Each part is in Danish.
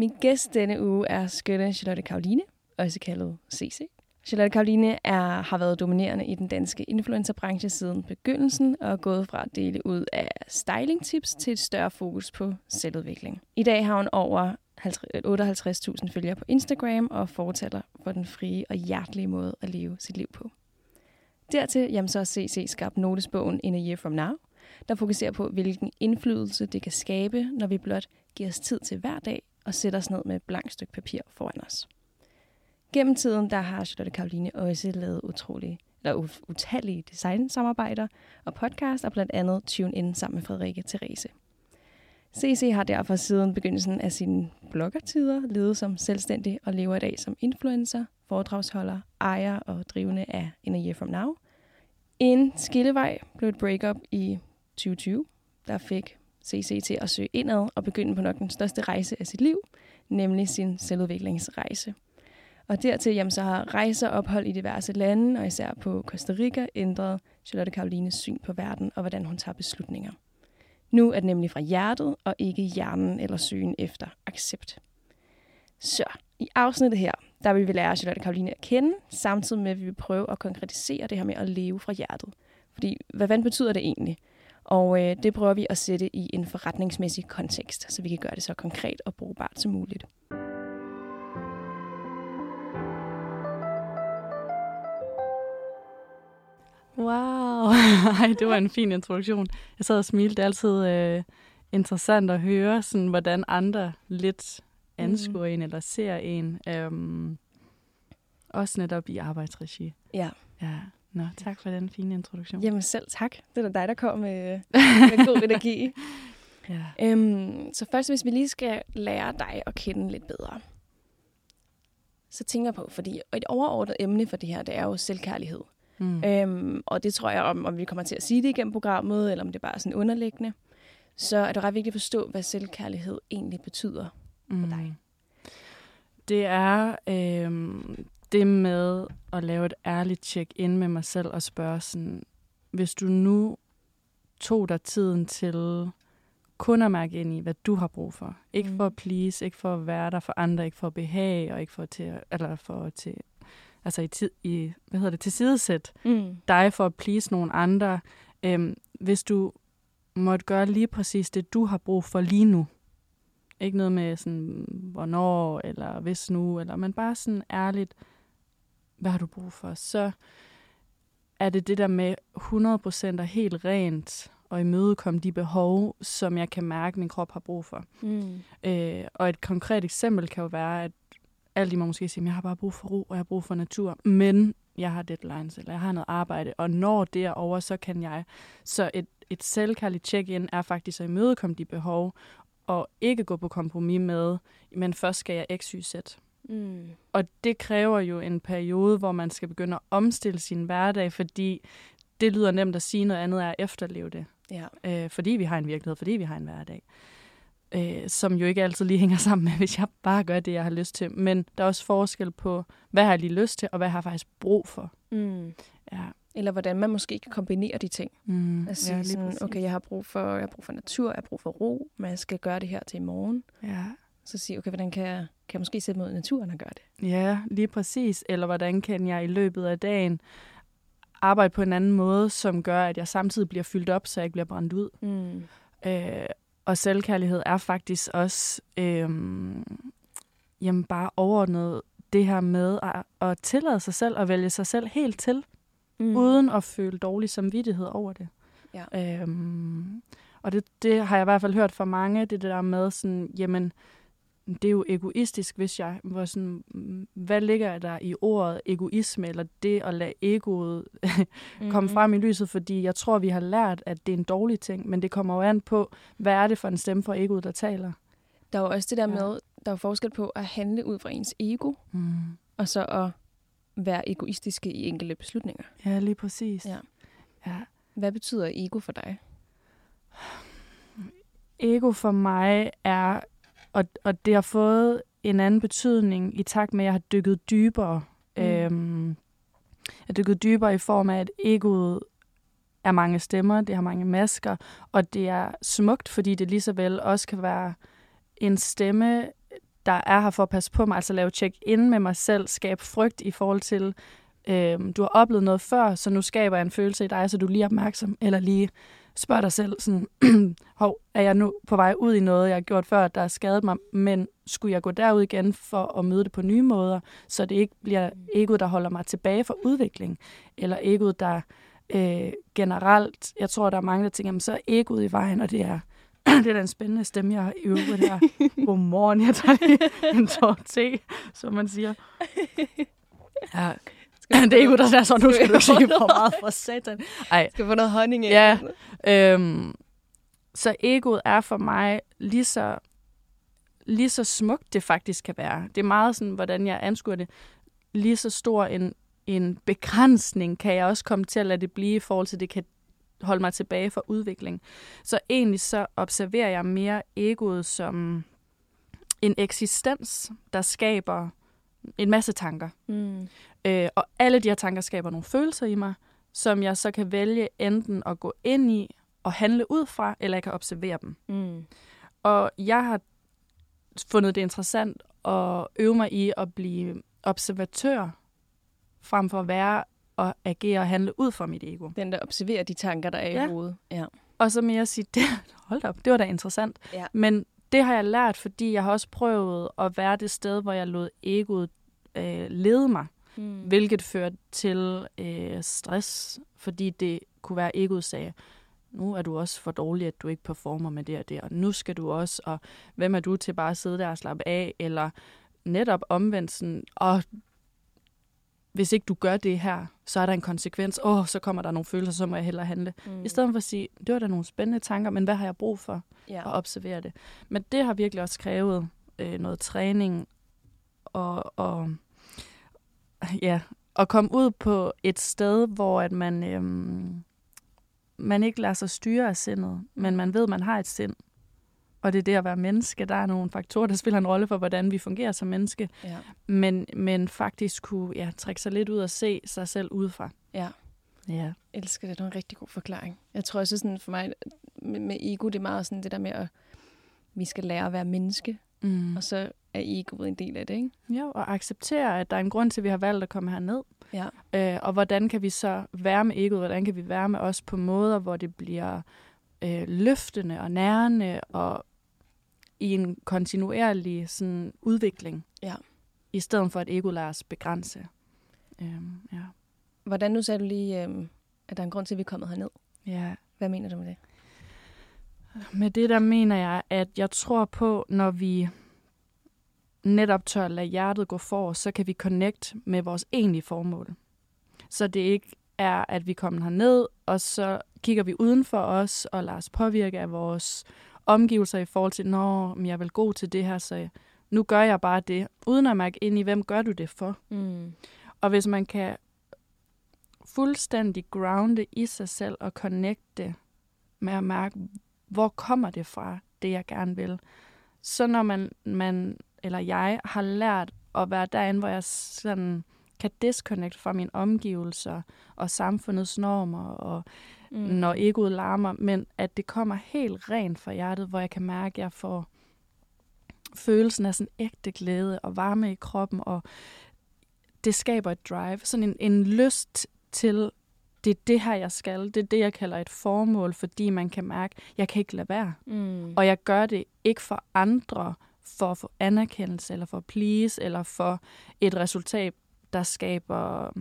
Min gæst denne uge er skønne Charlotte Karoline, også kaldet CC. Charlotte Karoline er, har været dominerende i den danske influencerbranche siden begyndelsen og er gået fra at dele ud af styling-tips til et større fokus på selvudvikling. I dag har hun over 58.000 følgere på Instagram og fortæller for den frie og hjertelige måde at leve sit liv på. Dertil jamen, så har CC skabt notesbogen In a Year From Now, der fokuserer på, hvilken indflydelse det kan skabe, når vi blot giver os tid til hver dag og sætter os ned med et blankt stykke papir foran os. Gennem tiden der har Charlotte Karoline også lavet utrolige, eller utallige designsamarbejder og podcast, og blandt andet Tune In sammen med Frederikke Therese. CC har derfor siden begyndelsen af sine bloggertider levet som selvstændig og lever i dag som influencer, foredragsholder, ejer og drivende af In a Year From Now. En skillevej blev et breakup i 2020, der fik CC til at søge indad og begynde på nok den største rejse af sit liv, nemlig sin selvudviklingsrejse. Og dertil jamen, så har rejser ophold i diverse lande, og især på Costa Rica, ændret Charlotte Karolines syn på verden og hvordan hun tager beslutninger. Nu er det nemlig fra hjertet og ikke hjernen eller søgen efter accept. Så i afsnittet her, der vil vi lære Charlotte Karoline at kende, samtidig med at vi vil prøve at konkretisere det her med at leve fra hjertet. Fordi hvad, hvad betyder det egentlig? Og øh, det prøver vi at sætte i en forretningsmæssig kontekst, så vi kan gøre det så konkret og brugbart som muligt. Wow, Ej, det var en fin introduktion. Jeg sad og smilte. Det er altid øh, interessant at høre, sådan, hvordan andre lidt anskuer mm. en eller ser en. Øhm, også netop i arbejdsregi. Ja. Ja. Nå, tak for den fine introduktion. Jamen selv tak. Det er da dig, der kom med, med god energi. ja. øhm, så først, hvis vi lige skal lære dig at kende lidt bedre, så tænker jeg på, fordi et overordnet emne for det her, det er jo selvkærlighed. Mm. Øhm, og det tror jeg, om, om vi kommer til at sige det igennem programmet, eller om det bare er sådan underliggende, så er det ret vigtigt at forstå, hvad selvkærlighed egentlig betyder mm. for dig. Det er øhm, det med at lave et ærligt check ind med mig selv og spørge sådan, hvis du nu tog dig tiden til kun at mærke ind i, hvad du har brug for. Ikke mm. for at please, ikke for at være der for andre, ikke for at behage, og ikke for at til, eller for til, altså i, tid, i hvad hedder det, til sidesæt mm. dig for at please nogle andre. Øhm, hvis du måtte gøre lige præcis det, du har brug for lige nu. Ikke noget med sådan, hvornår, eller hvis nu, eller men bare sådan ærligt, hvad har du brug for? Så er det det der med 100% og helt rent og imødekomme de behov, som jeg kan mærke, min krop har brug for. Mm. Øh, og et konkret eksempel kan jo være, at alle de må måske sige, at jeg har bare brug for ro, og jeg har brug for natur, men jeg har deadlines, eller jeg har noget arbejde, og når det er over, så kan jeg. Så et, et selvkærligt check-in er faktisk at imødekomme de behov, og ikke gå på kompromis med, men først skal jeg x, y, z. Mm. Og det kræver jo en periode, hvor man skal begynde at omstille sin hverdag, fordi det lyder nemt at sige noget andet er at efterleve det. Ja. Øh, fordi vi har en virkelighed, fordi vi har en hverdag. Øh, som jo ikke altid lige hænger sammen med, hvis jeg bare gør det, jeg har lyst til. Men der er også forskel på, hvad har jeg lige lyst til, og hvad har jeg faktisk brug for. Mm. Ja. Eller hvordan man måske kan kombinere de ting. Mm. At sige ja, sådan, okay, jeg har, brug for, jeg har brug for natur, jeg har brug for ro, men jeg skal gøre det her til i morgen. Ja. Så sige, okay, hvordan kan jeg, kan jeg måske sætte mod naturen og gøre det? Ja, lige præcis. Eller hvordan kan jeg i løbet af dagen arbejde på en anden måde, som gør, at jeg samtidig bliver fyldt op, så jeg ikke bliver brændt ud. Mm. Øh, og selvkærlighed er faktisk også øh, jamen bare overordnet det her med at, at tillade sig selv og vælge sig selv helt til, mm. uden at føle dårlig samvittighed over det. Ja. Øhm, og det, det har jeg i hvert fald hørt fra mange, det der med sådan, jamen, det er jo egoistisk, hvis jeg var sådan, mm, hvad ligger der i ordet egoisme, eller det at lade egoet komme Mhm. frem i lyset, fordi jeg tror, vi har lært, at det er en dårlig ting, men det kommer jo an på, hvad er det for en stemme fra egoet, der taler. Der er jo også det der Ja. med, der er forskel på at handle ud fra ens ego, Mm. og så at være egoistiske i enkelte beslutninger. Ja, lige præcis. Ja. ja. Hvad betyder ego for dig? Ego for mig er, og, og det har fået en anden betydning i takt med, at jeg har dykket dybere. Mm. Øhm, jeg har dykket dybere i form af, at egoet er mange stemmer, det har mange masker, og det er smukt, fordi det lige så vel også kan være en stemme, der er her for at passe på mig, altså lave check-in med mig selv, skabe frygt i forhold til, øhm, du har oplevet noget før, så nu skaber jeg en følelse i dig, så du er lige opmærksom, eller lige spørger dig selv sådan, hov, er jeg nu på vej ud i noget, jeg har gjort før, der har skadet mig, men skulle jeg gå derud igen for at møde det på nye måder, så det ikke bliver egoet, der holder mig tilbage fra udvikling, eller egoet, der øh, generelt, jeg tror, der er mange, der tænker, jamen, så er egoet i vejen, og det er, det er da en spændende stemme, jeg har i øvrigt her. Godmorgen, jeg tager lige en tår te, som man siger. Ja, det er ego, der er sådan, nu skal du ikke sige for meget for satan. Ej, Skal få noget honning ind? Ja. Øhm, så egoet er for mig lige så, lige så smukt det faktisk kan være. Det er meget sådan, hvordan jeg anskuer det. Lige så stor en, en begrænsning kan jeg også komme til at lade det blive i forhold til, det kan holde mig tilbage fra udvikling. Så egentlig så observerer jeg mere egoet som en eksistens, der skaber en masse tanker. Mm. Øh, og alle de her tanker skaber nogle følelser i mig, som jeg så kan vælge enten at gå ind i og handle ud fra, eller jeg kan observere dem. Mm. Og jeg har fundet det interessant at øve mig i at blive observatør, frem for at være og agere og handle ud fra mit ego. Den, der observerer de tanker, der er Ja. i hovedet. Ja. Og så mere sige, det, hold op, det var da interessant. Ja. Men det har jeg lært, fordi jeg har også prøvet at være det sted, hvor jeg lod egoet øh, lede mig. Mm. hvilket førte til øh, stress, fordi det kunne være egoet sagde, nu er du også for dårlig, at du ikke performer med det og det, og nu skal du også, og hvem er du til bare at sidde der og slappe af, eller netop omvendt sådan, og hvis ikke du gør det her, så er der en konsekvens, åh, oh, så kommer der nogle følelser, så må jeg hellere handle. Mm. I stedet for at sige, det var da nogle spændende tanker, men hvad har jeg brug for? ja. og observere det. Men det har virkelig også krævet øh, noget træning og, og ja, at komme ud på et sted, hvor at man, øhm, man ikke lader sig styre af sindet, men man ved, at man har et sind. Og det er det at være menneske. Der er nogle faktorer, der spiller en rolle for, hvordan vi fungerer som menneske. ja. Men, men faktisk kunne ja, trække sig lidt ud og se sig selv udefra. Ja. Ja. elsker det. Det er en rigtig god forklaring. Jeg tror også sådan for mig, med, med ego, det er meget sådan det der med, at vi skal lære at være menneske, Mm. og så er egoet en del af det, ikke? Jo, og acceptere, at der er en grund til, at vi har valgt at komme herned. Ja. Øh, og hvordan kan vi så være med egoet? Hvordan kan vi være med os på måder, hvor det bliver øh, løftende og nærende og i en kontinuerlig sådan, udvikling? Ja. I stedet for, at egoet lader os begrænse. Øhm, ja. Hvordan nu sagde du lige, øhm, at der er en grund til, at vi er kommet herned. ja. Hvad mener du med det? Med det der mener jeg, at jeg tror på, når vi netop tør lade hjertet gå for, så kan vi connect med vores egentlige formål. Så det ikke er, at vi kommer herned, og så kigger vi uden for os og lader os påvirke af vores omgivelser i forhold til, når jeg er vel god til det her, så nu gør jeg bare det, uden at mærke ind i, hvem gør du det for. Mm. Og hvis man kan fuldstændig grounde i sig selv og connecte med at mærke, hvor kommer det fra, det jeg gerne vil. Så når man, man eller jeg har lært at være derinde, hvor jeg sådan kan disconnect fra mine omgivelser og samfundets normer, og Mm. når egoet larmer, men at det kommer helt rent fra hjertet, hvor jeg kan mærke, at jeg får følelsen af sådan ægte glæde og varme i kroppen, og det skaber et drive, sådan en, en lyst til, det er det her, jeg skal. Det er det, jeg kalder et formål, fordi man kan mærke, jeg kan ikke lade være. Mm. Og jeg gør det ikke for andre, for at få anerkendelse, eller for at please, eller for et resultat, der skaber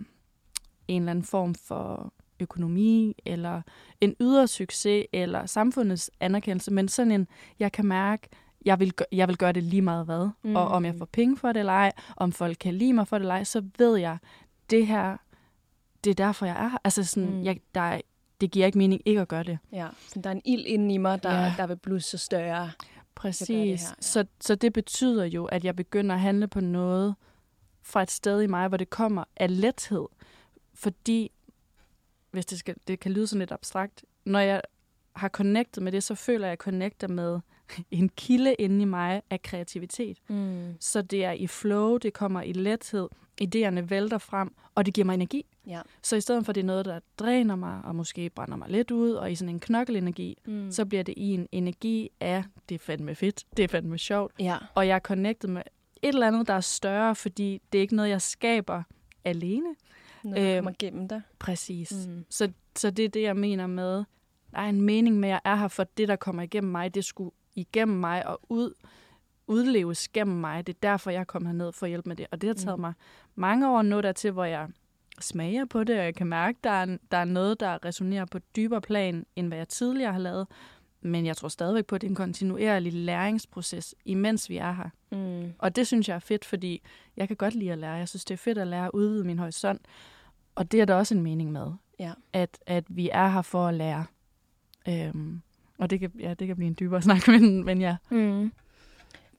en eller anden form for økonomi, eller en ydre succes, eller samfundets anerkendelse, men sådan en, jeg kan mærke, jeg vil, jeg vil gøre det lige meget hvad. Mm. Og om jeg får penge for det eller ej, om folk kan lide mig for det eller ej, så ved jeg, det her, det er derfor, jeg er. Altså sådan, mm. jeg, der er, det giver ikke mening ikke at gøre det. Ja, så der er en ild inde i mig, der, ja. der vil blusse større. Præcis. Det her, ja. så, så det betyder jo, at jeg begynder at handle på noget fra et sted i mig, hvor det kommer af lethed. Fordi, hvis det, skal, det kan lyde sådan lidt abstrakt, når jeg har connectet med det, så føler jeg, at jeg connecter med en kilde inde i mig af kreativitet. Mm. Så det er i flow, det kommer i lethed, idéerne vælter frem, og det giver mig energi. Ja. Så i stedet for, at det er noget, der dræner mig, og måske brænder mig lidt ud, og i sådan en knokkelenergi, mm. så bliver det i en energi af, det er fandme fedt, det er fandme sjovt, ja. og jeg er connectet med et eller andet, der er større, fordi det er ikke noget, jeg skaber alene. Noget, der kommer øhm, gennem dig. Præcis. Mm. Så, så det er det, jeg mener med, der er en mening med, at jeg er her for det, der kommer igennem mig, det skulle igennem mig og ud, udleves gennem mig. Det er derfor, jeg kom herned for at hjælpe med det. Og det har taget mm. mig mange år nå dertil, hvor jeg smager på det, og jeg kan mærke, at der er, der er noget, der resonerer på dybere plan, end hvad jeg tidligere har lavet. Men jeg tror stadigvæk på, at det er en kontinuerlig læringsproces, imens vi er her. Mm. Og det synes jeg er fedt, fordi jeg kan godt lide at lære. Jeg synes, det er fedt at lære at udvide min horisont. Og det er der også en mening med. Ja. At, at vi er her for at lære. Øhm, og det kan, ja, det kan blive en dybere snak, men, men ja. Mm.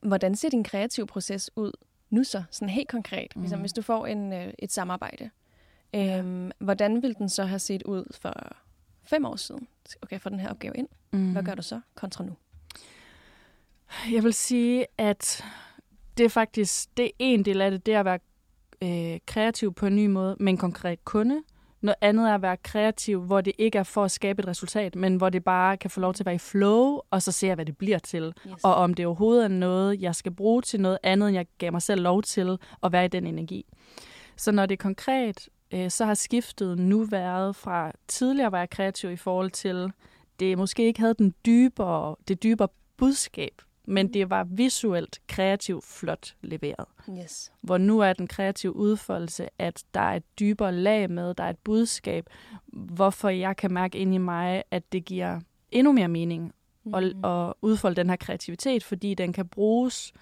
Hvordan ser din kreative proces ud nu så, sådan helt konkret? Mm. Ligesom, hvis du får en, øh, et samarbejde, øhm, hvordan vil den så have set ud for fem år siden? Okay, få den her opgave ind. Mm. Hvad gør du så kontra nu? Jeg vil sige, at det er faktisk det er en del af det, det er at være øh, kreativ på en ny måde med en konkret kunde. Noget andet er at være kreativ, hvor det ikke er for at skabe et resultat, men hvor det bare kan få lov til at være i flow, og så se, hvad det bliver til. Yes. Og om det overhovedet er noget, jeg skal bruge til noget andet, end jeg gav mig selv lov til at være i den energi. Så når det er konkret, øh, så har skiftet nu været fra tidligere var jeg kreativ i forhold til, det måske ikke havde den dybere, det dybere budskab, men det var visuelt, kreativt, flot leveret. Yes. Hvor nu er den kreative udfoldelse, at der er et dybere lag med, der er et budskab, hvorfor jeg kan mærke ind i mig, at det giver endnu mere mening mm. at, at udfolde den her kreativitet, fordi den kan bruges,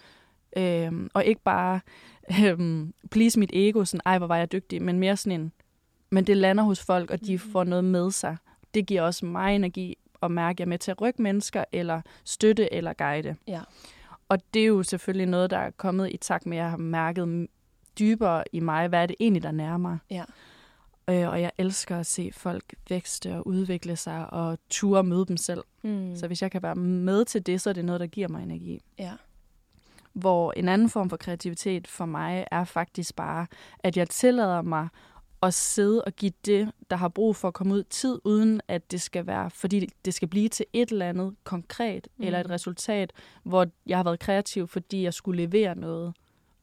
øh, og ikke bare øh, please mit ego, sådan, ej, hvor var jeg dygtig, men mere sådan en, men det lander hos folk, og de mm. får noget med sig. Det giver også mig energi at mærke, at jeg er med til at rykke mennesker, eller støtte eller guide. Ja. Og det er jo selvfølgelig noget, der er kommet i takt med, at jeg har mærket dybere i mig, hvad er det egentlig, der nærmer. Ja. Øh, og jeg elsker at se folk vækste og udvikle sig og ture møde dem selv. Mm. Så hvis jeg kan være med til det, så er det noget, der giver mig energi. Ja. Hvor en anden form for kreativitet for mig er faktisk bare, at jeg tillader mig at sidde og give det, der har brug for at komme ud tid, uden at det skal være, fordi det skal blive til et eller andet konkret, mm. eller et resultat, hvor jeg har været kreativ, fordi jeg skulle levere noget,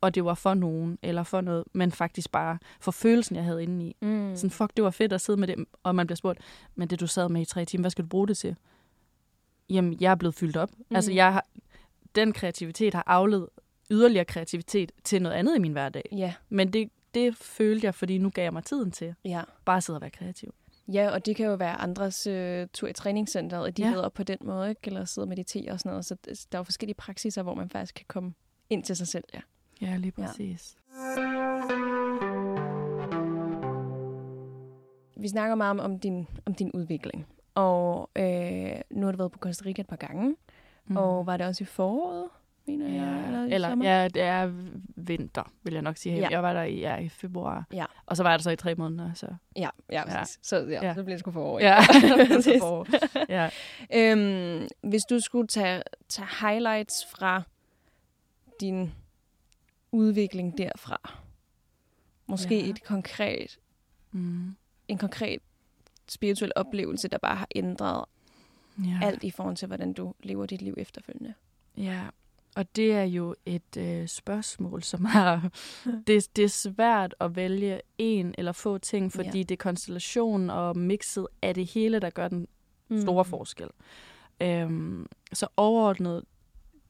og det var for nogen, eller for noget, men faktisk bare for følelsen, jeg havde inde i. Mm. Sådan, fuck, det var fedt at sidde med det, og man bliver spurgt, men det du sad med i tre timer, hvad skal du bruge det til? Jamen, jeg er blevet fyldt op. Mm. Altså, jeg har, den kreativitet har afledt yderligere kreativitet til noget andet i min hverdag. Ja. Men det det følte jeg, fordi nu gav jeg mig tiden til. Ja. Bare sidde og være kreativ. Ja, og det kan jo være andres øh, tur i træningscenteret, at de ja. på den måde, ikke? eller sidder og mediterer og sådan noget. Så der er jo forskellige praksiser, hvor man faktisk kan komme ind til sig selv. Ja, ja lige præcis. Ja. Vi snakker meget om, om, din, om din udvikling. Og øh, nu har du været på Costa Rica et par gange. Mm. Og var det også i foråret? Mener jeg. Ja, eller, eller ja, det er vinter, vil jeg nok sige. Ja. Jeg var der i, ja, i februar, ja. og så var jeg der så i tre måneder. Så. Ja, ja, ja. Så, ja, ja. så bliver det sgu forår. Ja, det forår. ja. øhm, hvis du skulle tage, tage highlights fra din udvikling derfra, måske ja. et konkret, mm. en konkret spirituel oplevelse, der bare har ændret ja. alt i forhold til, hvordan du lever dit liv efterfølgende. Ja, og det er jo et øh, spørgsmål, som er... det, det er svært at vælge en eller få ting, fordi ja. det er konstellationen og mixet af det hele, der gør den store mm. forskel. Øhm, så overordnet,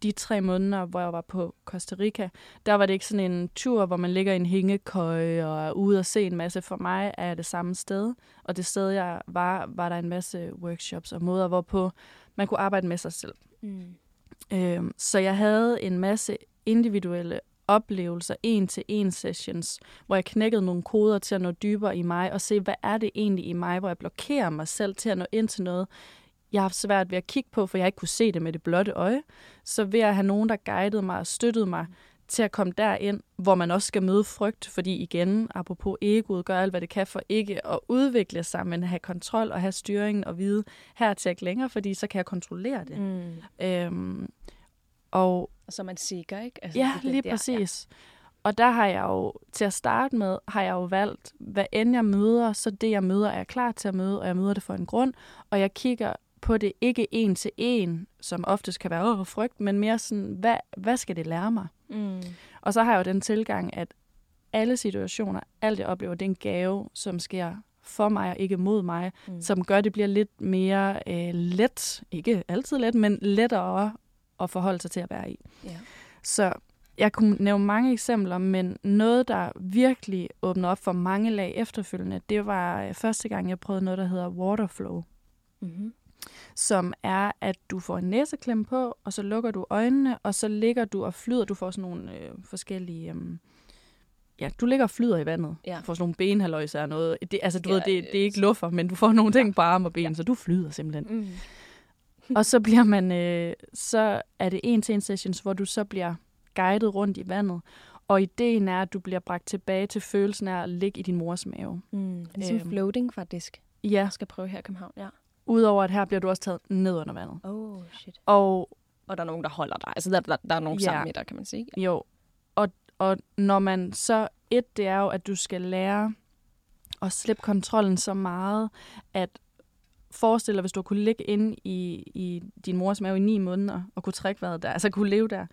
de tre måneder, hvor jeg var på Costa Rica, der var det ikke sådan en tur, hvor man ligger i en hængekøje og er ude og se en masse. For mig er det samme sted, og det sted, jeg var, var der en masse workshops og måder, hvorpå man kunne arbejde med sig selv. Mm. Øhm, så jeg havde en masse individuelle oplevelser, en-til-en sessions, hvor jeg knækkede nogle koder til at nå dybere i mig, og se, hvad er det egentlig i mig, hvor jeg blokerer mig selv til at nå ind til noget, jeg har haft svært ved at kigge på, for jeg ikke kunne se det med det blotte øje. Så ved at have nogen, der guidede mig og støttede mig til at komme derind, hvor man også skal møde frygt, fordi igen, apropos egoet, gør alt, hvad det kan for ikke at udvikle sig, men have kontrol og have styringen og vide, her til ikke længere, fordi så kan jeg kontrollere det. Mm. Øhm, og så man sikker, ikke? Altså, ja, lige der, præcis. Ja. Og der har jeg jo, til at starte med, har jeg jo valgt, hvad end jeg møder, så det jeg møder er jeg klar til at møde, og jeg møder det for en grund, og jeg kigger på det ikke en til en, som oftest kan være åh, frygt, men mere sådan, hvad, hvad skal det lære mig? Mm. Og så har jeg jo den tilgang, at alle situationer, alt jeg oplever, det er en gave, som sker for mig og ikke mod mig, mm. som gør, det bliver lidt mere øh, let, ikke altid let, men lettere at forholde sig til at være i. Yeah. Så jeg kunne nævne mange eksempler, men noget, der virkelig åbnede op for mange lag efterfølgende, det var øh, første gang, jeg prøvede noget, der hedder waterflow. Mm-hmm som er, at du får en næseklem på, og så lukker du øjnene, og så ligger du og flyder. Du får sådan nogle øh, forskellige... Øh, ja, du ligger og flyder i vandet. Ja. Du får sådan nogle benhaløjser og noget. Det, altså, du ja, ved, det, det er ikke luffer, men du får nogle ting ja. på arme og ben, ja. så du flyder simpelthen. Mm. og så bliver man, øh, så er det en til en sessions, hvor du så bliver guidet rundt i vandet. Og ideen er, at du bliver bragt tilbage til følelsen af at ligge i din mors mave. Mm. Det er som øhm. floating, faktisk. Ja. Jeg skal prøve her i København, ja. Udover at her bliver du også taget ned under vandet. Oh, shit. Og, og der er nogen, der holder dig. Altså, der, der, der er nogen ja. sammen med dig, kan man sige. Jo. Og, og når man så... Et, det er jo, at du skal lære at slippe kontrollen så meget, at forestille dig, hvis du kunne ligge inde i, i din mors mave i ni måneder, og kunne trække vejret der, altså kunne leve der.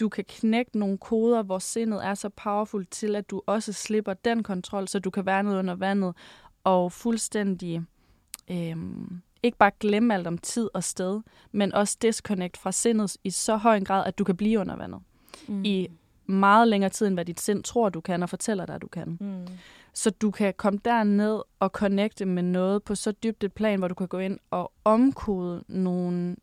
Du kan knække nogle koder, hvor sindet er så powerful til, at du også slipper den kontrol, så du kan være nede under vandet, og fuldstændig øhm, ikke bare glemme alt om tid og sted, men også disconnect fra sindet i så høj en grad, at du kan blive under vandet. Mm. I meget længere tid, end hvad dit sind tror, du kan, og fortæller dig, at du kan. Mm. Så du kan komme derned og connecte med noget på så dybt et plan, hvor du kan gå ind og omkode nogle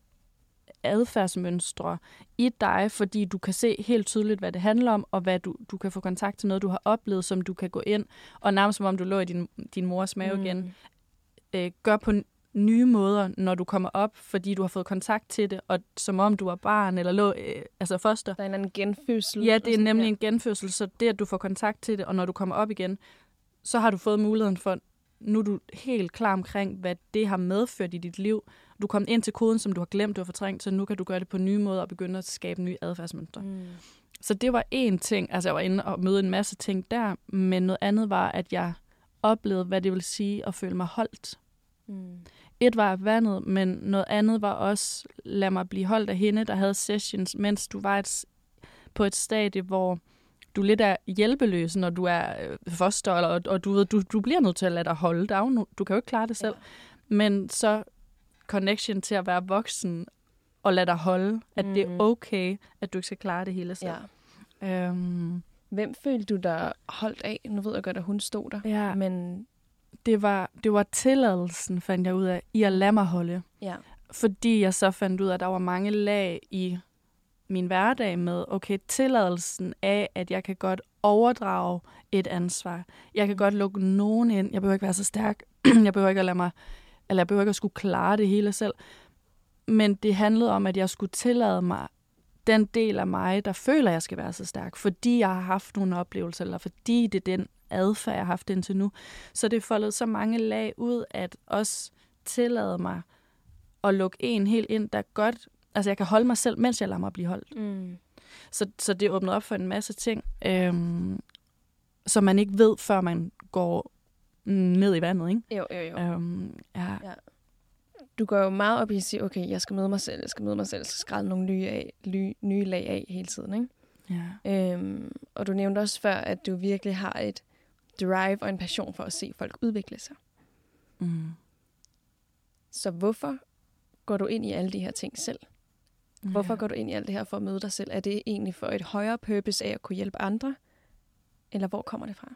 adfærdsmønstre i dig, fordi du kan se helt tydeligt, hvad det handler om, og hvad du, du kan få kontakt til noget, du har oplevet, som du kan gå ind, og nærmest som om du lå i din, din mors mave mm. igen, øh, gør på nye måder, når du kommer op, fordi du har fået kontakt til det, og som om du var barn eller lå, øh, altså foster. Der er en anden genfødsel. Ja, det er nemlig ja. en genfødsel, så det, at du får kontakt til det, og når du kommer op igen, så har du fået muligheden for, nu er du helt klar omkring, hvad det har medført i dit liv. Du kom ind til koden, som du har glemt, du har fortrængt, så nu kan du gøre det på nye måder og begynde at skabe nye adfærdsmønstre. Mm. Så det var én ting, altså jeg var inde og møde en masse ting der, men noget andet var, at jeg oplevede, hvad det vil sige at føle mig holdt. Mm. Et var vandet, men noget andet var også, lad mig blive holdt af hende, der havde sessions, mens du var et, på et stadie, hvor du lidt er hjælpeløs, når du er øh, foster, og, og du, ved, du, du bliver nødt til at lade dig holde dig. Du kan jo ikke klare det selv. Ja. Men så connection til at være voksen og lade dig holde, at mm. det er mm. okay, at du ikke skal klare det hele selv. Ja. Øhm. Hvem følte du dig holdt af? Nu ved jeg godt, at hun stod der. Ja. Men det var, det var tilladelsen, fandt jeg ud af, i at lade mig holde. Ja. Fordi jeg så fandt ud af, at der var mange lag i min hverdag med, okay, tilladelsen af, at jeg kan godt overdrage et ansvar. Jeg kan godt lukke nogen ind. Jeg behøver ikke være så stærk. jeg behøver ikke at lade mig, eller jeg behøver ikke at skulle klare det hele selv. Men det handlede om, at jeg skulle tillade mig den del af mig, der føler, at jeg skal være så stærk, fordi jeg har haft nogle oplevelser, eller fordi det er den adfærd, jeg har haft indtil nu. Så det foldet så mange lag ud, at også tillade mig at lukke en helt ind, der godt... Altså, jeg kan holde mig selv, mens jeg lader mig blive holdt. Mm. Så, så det åbner op for en masse ting, øhm, som man ikke ved, før man går ned i vandet, ikke? Jo, jo, jo. Øhm, ja. ja. Du går jo meget op i at sige, okay, jeg skal møde mig selv, jeg skal møde mig selv, jeg skal skrælle nogle nye, af, nye, nye lag af hele tiden, ikke? Ja. Øhm, og du nævnte også før, at du virkelig har et drive og en passion for at se folk udvikle sig. Mm. Så hvorfor går du ind i alle de her ting selv? Hvorfor ja. går du ind i alt det her for at møde dig selv? Er det egentlig for et højere purpose af at kunne hjælpe andre? Eller hvor kommer det fra?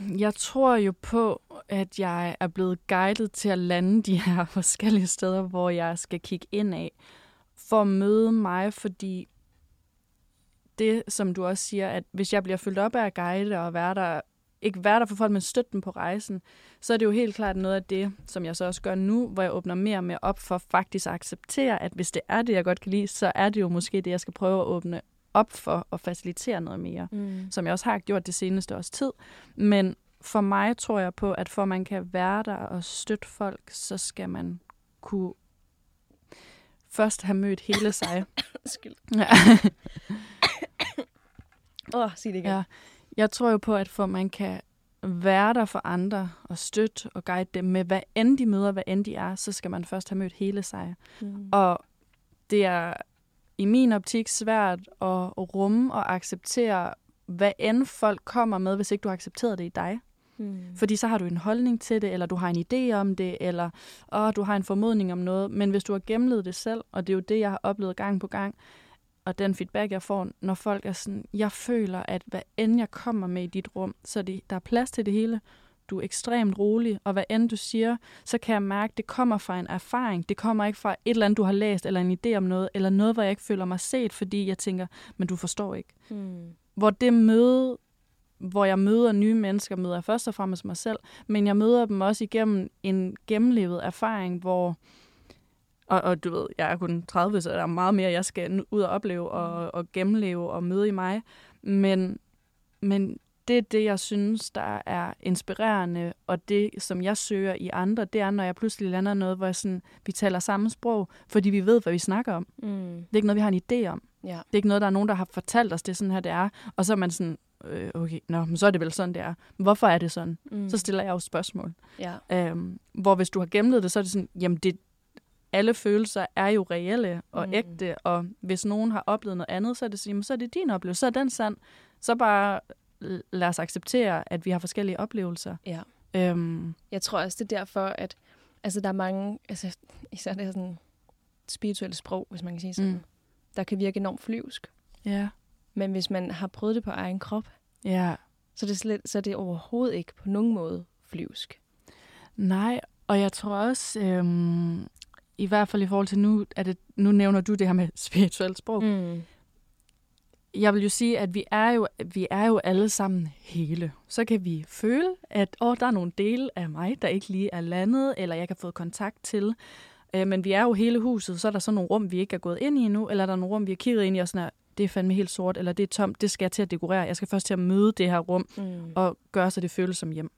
Jeg tror jo på, at jeg er blevet guidet til at lande de her forskellige steder, hvor jeg skal kigge ind af. for at møde mig, fordi det, som du også siger, at hvis jeg bliver fyldt op af at guide og være der, ikke være der for folk, men støtte dem på rejsen, så er det jo helt klart noget af det, som jeg så også gør nu, hvor jeg åbner mere og mere op for faktisk at acceptere, at hvis det er det, jeg godt kan lide, så er det jo måske det, jeg skal prøve at åbne op for og facilitere noget mere, mm. som jeg også har gjort det seneste års tid. Men for mig tror jeg på, at for man kan være der og støtte folk, så skal man kunne først have mødt hele sig. Skyld. Ja. Åh, oh, sig det igen. Ja. Jeg tror jo på, at for man kan være der for andre og støtte og guide dem med, hvad end de møder, hvad end de er, så skal man først have mødt hele sig. Mm. Og det er i min optik svært at rumme og acceptere, hvad end folk kommer med, hvis ikke du har accepteret det i dig. Mm. Fordi så har du en holdning til det, eller du har en idé om det, eller åh, du har en formodning om noget. Men hvis du har gennemlevet det selv, og det er jo det, jeg har oplevet gang på gang, og den feedback, jeg får, når folk er sådan, jeg føler, at hvad end jeg kommer med i dit rum, så det, der er plads til det hele. Du er ekstremt rolig, og hvad end du siger, så kan jeg mærke, at det kommer fra en erfaring. Det kommer ikke fra et eller andet, du har læst, eller en idé om noget, eller noget, hvor jeg ikke føler mig set, fordi jeg tænker, men du forstår ikke. Mm. Hvor det møde, hvor jeg møder nye mennesker, møder jeg først og fremmest mig selv, men jeg møder dem også igennem en gennemlevet erfaring, hvor og, og du ved, jeg er kun 30, så der er meget mere, jeg skal ud og opleve og, og gennemleve og møde i mig. Men, men det er det, jeg synes, der er inspirerende, og det, som jeg søger i andre, det er, når jeg pludselig lander noget, hvor jeg sådan, vi taler samme sprog, fordi vi ved, hvad vi snakker om. Mm. Det er ikke noget, vi har en idé om. Ja. Det er ikke noget, der er nogen, der har fortalt os, det er sådan her, det er. Og så er man sådan, øh, okay, nå, men så er det vel sådan, det er. Hvorfor er det sådan? Mm. Så stiller jeg jo spørgsmål. Ja. Øhm, hvor hvis du har gennemlevet det, så er det sådan, jamen det, alle følelser er jo reelle og mm. ægte, og hvis nogen har oplevet noget andet, så er det, jamen, så er det din oplevelse, så er den sand. Så bare lad os acceptere, at vi har forskellige oplevelser. Ja. Øhm. Jeg tror også, det er derfor, at altså, der er mange, altså, især det her sådan spirituelle sprog, hvis man kan sige sådan, mm. der kan virke enormt flyvsk. Ja. Men hvis man har prøvet det på egen krop, ja. så, er det slet, så er det overhovedet ikke på nogen måde flyvsk. Nej, og jeg tror også, øhm, i hvert fald i forhold til nu, at det, nu nævner du det her med spirituelt sprog. Mm. Jeg vil jo sige, at vi er jo, vi er jo alle sammen hele. Så kan vi føle, at åh, der er nogle dele af mig, der ikke lige er landet, eller jeg kan få kontakt til. Øh, men vi er jo hele huset, så er der så nogle rum, vi ikke er gået ind i endnu, eller der er nogle rum, vi har kigget ind i, og sådan er, det er fandme helt sort, eller det er tomt, det skal jeg til at dekorere. Jeg skal først til at møde det her rum, mm. og gøre så det føles som hjem.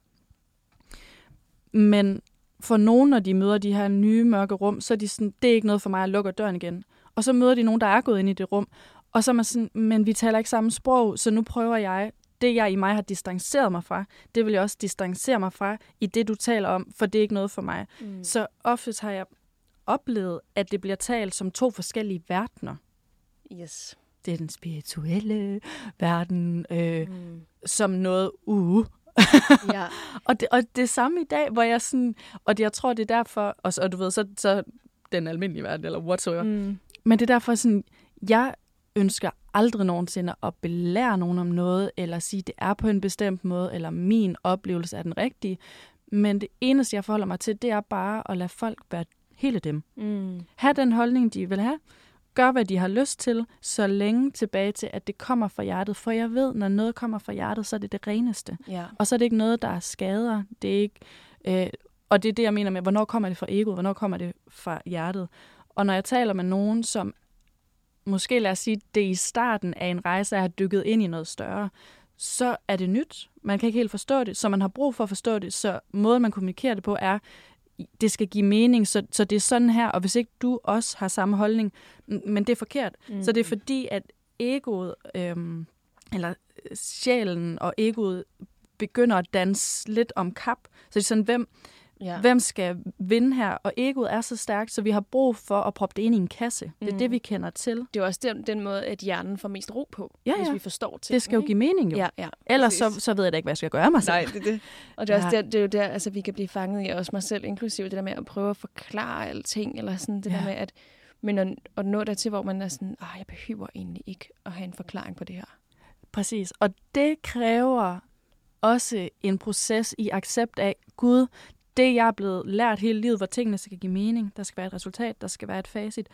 Men for nogen, når de møder de her nye mørke rum, så er de sådan, det er ikke noget for mig at lukke døren igen. Og så møder de nogen, der er gået ind i det rum, og så er man sådan, men vi taler ikke samme sprog, så nu prøver jeg, det jeg i mig har distanceret mig fra, det vil jeg også distancere mig fra i det, du taler om, for det er ikke noget for mig. Mm. Så ofte har jeg oplevet, at det bliver talt som to forskellige verdener. Yes. Det er den spirituelle verden, øh, mm. som noget, uh, ja. og, det, og det samme i dag, hvor jeg sådan, og det, jeg tror, det er derfor, og, og du ved, så, så den almindelige verden, eller whatsoever, mm. men det er derfor sådan, jeg ønsker aldrig nogensinde at belære nogen om noget, eller sige, det er på en bestemt måde, eller min oplevelse er den rigtige. Men det eneste, jeg forholder mig til, det er bare at lade folk være hele dem. Mm. Ha' den holdning, de vil have gør, hvad de har lyst til, så længe tilbage til, at det kommer fra hjertet. For jeg ved, når noget kommer fra hjertet, så er det det reneste. Ja. Og så er det ikke noget, der er skader. Det er ikke, øh, og det er det, jeg mener med, hvornår kommer det fra egoet, hvornår kommer det fra hjertet. Og når jeg taler med nogen, som måske lad os sige, det er i starten af en rejse, har dykket ind i noget større, så er det nyt. Man kan ikke helt forstå det, så man har brug for at forstå det. Så måden, man kommunikerer det på, er, det skal give mening, så, så det er sådan her, og hvis ikke du også har samme holdning, men det er forkert. Mm. Så det er fordi, at egoet, øhm, eller øh, sjælen og egoet begynder at danse lidt om kap. Så det er sådan, hvem, Ja. Hvem skal vinde her? Og egoet er så stærkt, så vi har brug for at proppe det ind i en kasse. Det er mm. det, vi kender til. Det er også den, den måde, at hjernen får mest ro på, ja, ja. hvis vi forstår til Det skal jo give mening, jo. Ja, ja. Ellers så, så ved jeg da ikke, hvad jeg skal gøre mig selv. Nej, det er det. Og det er, ja. også der, det er jo der, altså, vi kan blive fanget i, også mig selv inklusive, det der med at prøve at forklare alting, eller sådan det ja. der med, at men at, at nå dertil, hvor man er sådan, ah, jeg behøver egentlig ikke at have en forklaring på det her. Præcis, og det kræver også en proces i accept af, Gud, det, jeg er blevet lært hele livet, hvor tingene skal give mening. Der skal være et resultat, der skal være et facit.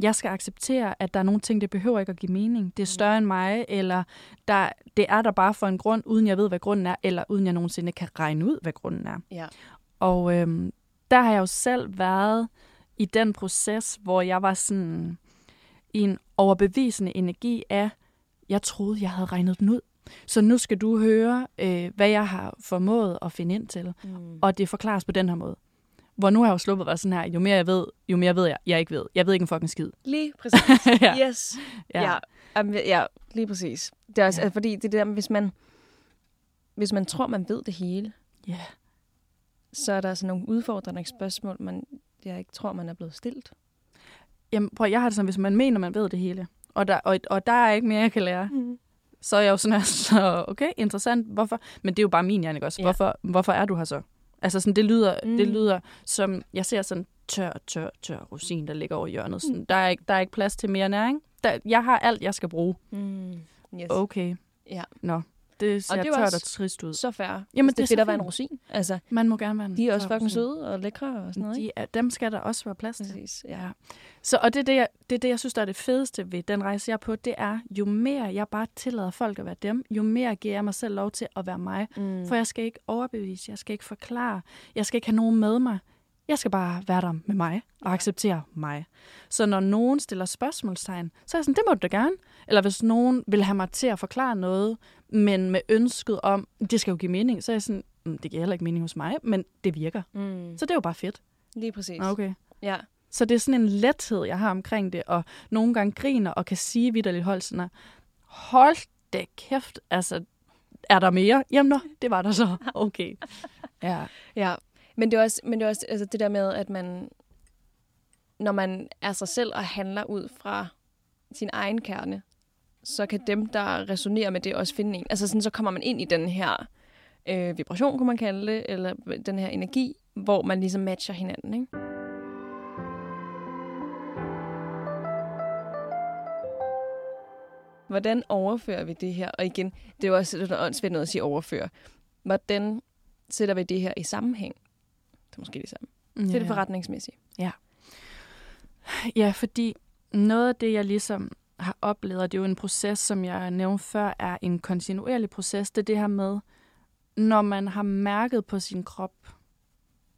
Jeg skal acceptere, at der er nogle ting, det behøver ikke at give mening. Det er større end mig, eller der, det er der bare for en grund, uden jeg ved, hvad grunden er, eller uden jeg nogensinde kan regne ud, hvad grunden er. Ja. Og øhm, der har jeg jo selv været i den proces, hvor jeg var sådan i en overbevisende energi af, jeg troede, jeg havde regnet den ud. Så nu skal du høre, øh, hvad jeg har formået at finde ind til. Mm. Og det forklares på den her måde. Hvor nu har jeg jo sluppet være sådan her, jo mere jeg ved, jo mere ved jeg, jeg ikke ved. Jeg ved ikke en fucking skid. Lige præcis. Ja. Yes. Ja. Ja. Jamen, ja, lige præcis. Det er også, Ja. ja. fordi det der, hvis man, hvis man tror, man ved det hele, Ja. så er der sådan nogle udfordrende spørgsmål, man, jeg ikke tror, man er blevet stillet. Jamen, prøv, jeg har det sådan, hvis man mener, man ved det hele, og der, og, og der er ikke mere, jeg kan lære, Mm. Så er jeg jo sådan her, så okay, interessant, hvorfor? Men det er jo bare min ikke også? Ja. Hvorfor, hvorfor er du her så? Altså sådan, det lyder, mm. det Mm. lyder som, jeg ser sådan tør, tør, tør rosin, der ligger over hjørnet. Sådan, der, er ikke, der er ikke plads til mere næring. Der, jeg har alt, jeg skal bruge. Mm. Yes. Okay. Ja. Nå, det ser det er jo tørt og trist ud. Så færre. Jamen, det, det er fedt at være en rosin. Altså, Man må gerne være en de er også fucking rosin. søde og lækre og sådan noget. De ikke? er, dem skal der også være plads til. Præcis. Ja. Ja. Så, og det er det, jeg, det er det, jeg synes, der er det fedeste ved den rejse, jeg er på, det er, jo mere jeg bare tillader folk at være dem, jo mere giver jeg mig selv lov til at være mig. Mm. For jeg skal ikke overbevise, jeg skal ikke forklare, jeg skal ikke have nogen med mig. Jeg skal bare være der med mig og acceptere mig. Så når nogen stiller spørgsmålstegn, så er jeg sådan, det må du da gerne. Eller hvis nogen vil have mig til at forklare noget, men med ønsket om, det skal jo give mening, så er jeg sådan, "Mm, det giver heller ikke mening hos mig, men det virker. Mm. Så det er jo bare fedt. Lige præcis. Okay. Ja. Så det er sådan en lethed, jeg har omkring det, og nogle gange griner og kan sige vidderligt her, hold da kæft, altså, er der mere? Jamen nå, det var der så. Okay. Ja. Ja, men det er også, men det er også altså det der med, at man, når man er sig selv og handler ud fra sin egen kerne, så kan dem, der resonerer med det, også finde en. Altså sådan, så kommer man ind i den her øh, vibration, kunne man kalde det, eller den her energi, hvor man ligesom matcher hinanden, ikke? Hvordan overfører vi det her? Og igen, det er jo også lidt åndssvagt noget at sige overføre. Hvordan sætter vi det her i sammenhæng? Det er måske det samme. Til det forretningsmæssige. Ja, fordi noget af det, jeg ligesom har oplevet, og det er jo en proces, som jeg nævnte før, er en kontinuerlig proces. Det er det her med, når man har mærket på sin krop,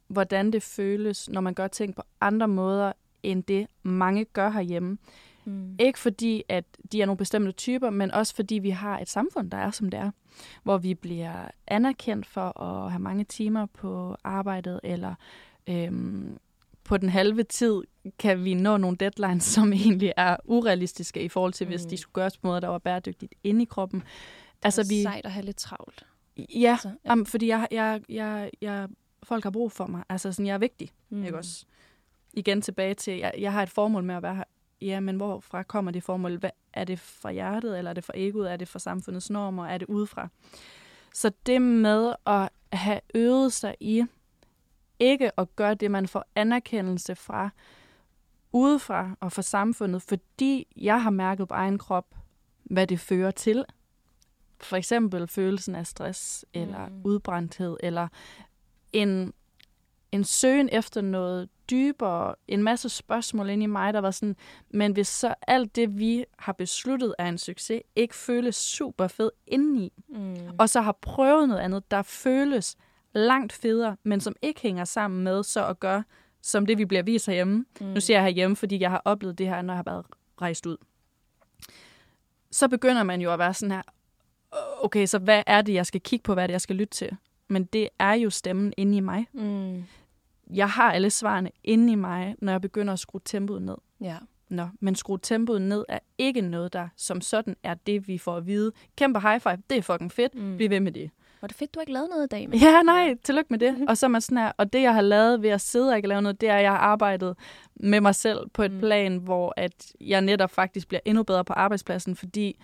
hvordan det føles, når man gør ting på andre måder, end det mange gør herhjemme. Mm. Ikke fordi, at de er nogle bestemte typer, men også fordi vi har et samfund, der er som det er. Hvor vi bliver anerkendt for at have mange timer på arbejdet, eller øhm, på den halve tid kan vi nå nogle deadlines, som egentlig er urealistiske i forhold til, mm. hvis de skulle gøres på måder, der var bæredygtigt inde i kroppen. Altså, Altså, vi, Sejt at have lidt travlt. ja, Altså, ja. Jamen, fordi jeg, jeg, jeg, jeg, folk har brug for mig. Altså, sådan, jeg er vigtig. Mm. Ikke også? Igen tilbage til, jeg, jeg har et formål med at være her. Ja, men hvorfra kommer det formål? Hvad, er det fra hjertet, eller er det fra egoet? Er det fra samfundets normer? Er det udefra? Så det med at have øvet sig i ikke at gøre det, man får anerkendelse fra udefra og fra samfundet, fordi jeg har mærket på egen krop, hvad det fører til. For eksempel følelsen af stress, eller Mm. udbrændthed, eller en, en søgen efter noget dybere, en masse spørgsmål ind i mig, der var sådan, men hvis så alt det, vi har besluttet er en succes, ikke føles super fed indeni, Mm. og så har prøvet noget andet, der føles langt federe, men som ikke hænger sammen med så at gøre, som det vi bliver vist herhjemme. mm. Nu siger jeg herhjemme, fordi jeg har oplevet det her, når jeg har været rejst ud. Så begynder man jo at være sådan her, okay, så hvad er det, jeg skal kigge på, hvad er det, jeg skal lytte til? Men det er jo stemmen inde i mig. Mm. Jeg har alle svarene inde i mig, når jeg begynder at skrue tempoet ned. Ja. Nå, men skrue tempoet ned er ikke noget, der som sådan er det, vi får at vide. Kæmpe high five, det er fucking fedt. Mm. Bliv ved med det. Var det fedt, du har ikke lavet noget i dag? Men... Ja, nej, tillykke med det. Og så er man sådan her, og det, jeg har lavet ved at sidde og ikke lave noget, det er, at jeg har arbejdet med mig selv på et Mm. plan, hvor at jeg netop faktisk bliver endnu bedre på arbejdspladsen, fordi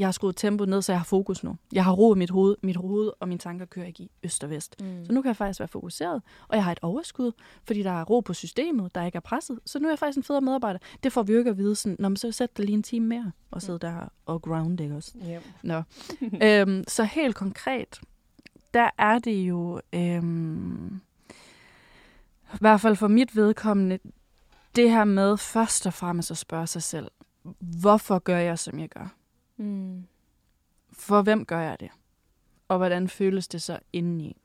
jeg har skruet tempoet ned, så jeg har fokus nu. Jeg har ro i mit hoved, mit hoved og mine tanker kører ikke i øst og vest. Mm. Så nu kan jeg faktisk være fokuseret, og jeg har et overskud, fordi der er ro på systemet, der ikke er presset. Så nu er jeg faktisk en federe medarbejder. Det får vi jo ikke at vide sådan, Nå, men så sæt dig lige en time mere og sidde der og ground, ikke også? Yep. Nå. øhm, så helt konkret, der er det jo, øhm, i hvert fald for mit vedkommende, det her med først og fremmest at spørge sig selv, hvorfor gør jeg, som jeg gør? Mm. For hvem gør jeg det? Og hvordan føles det så indeni?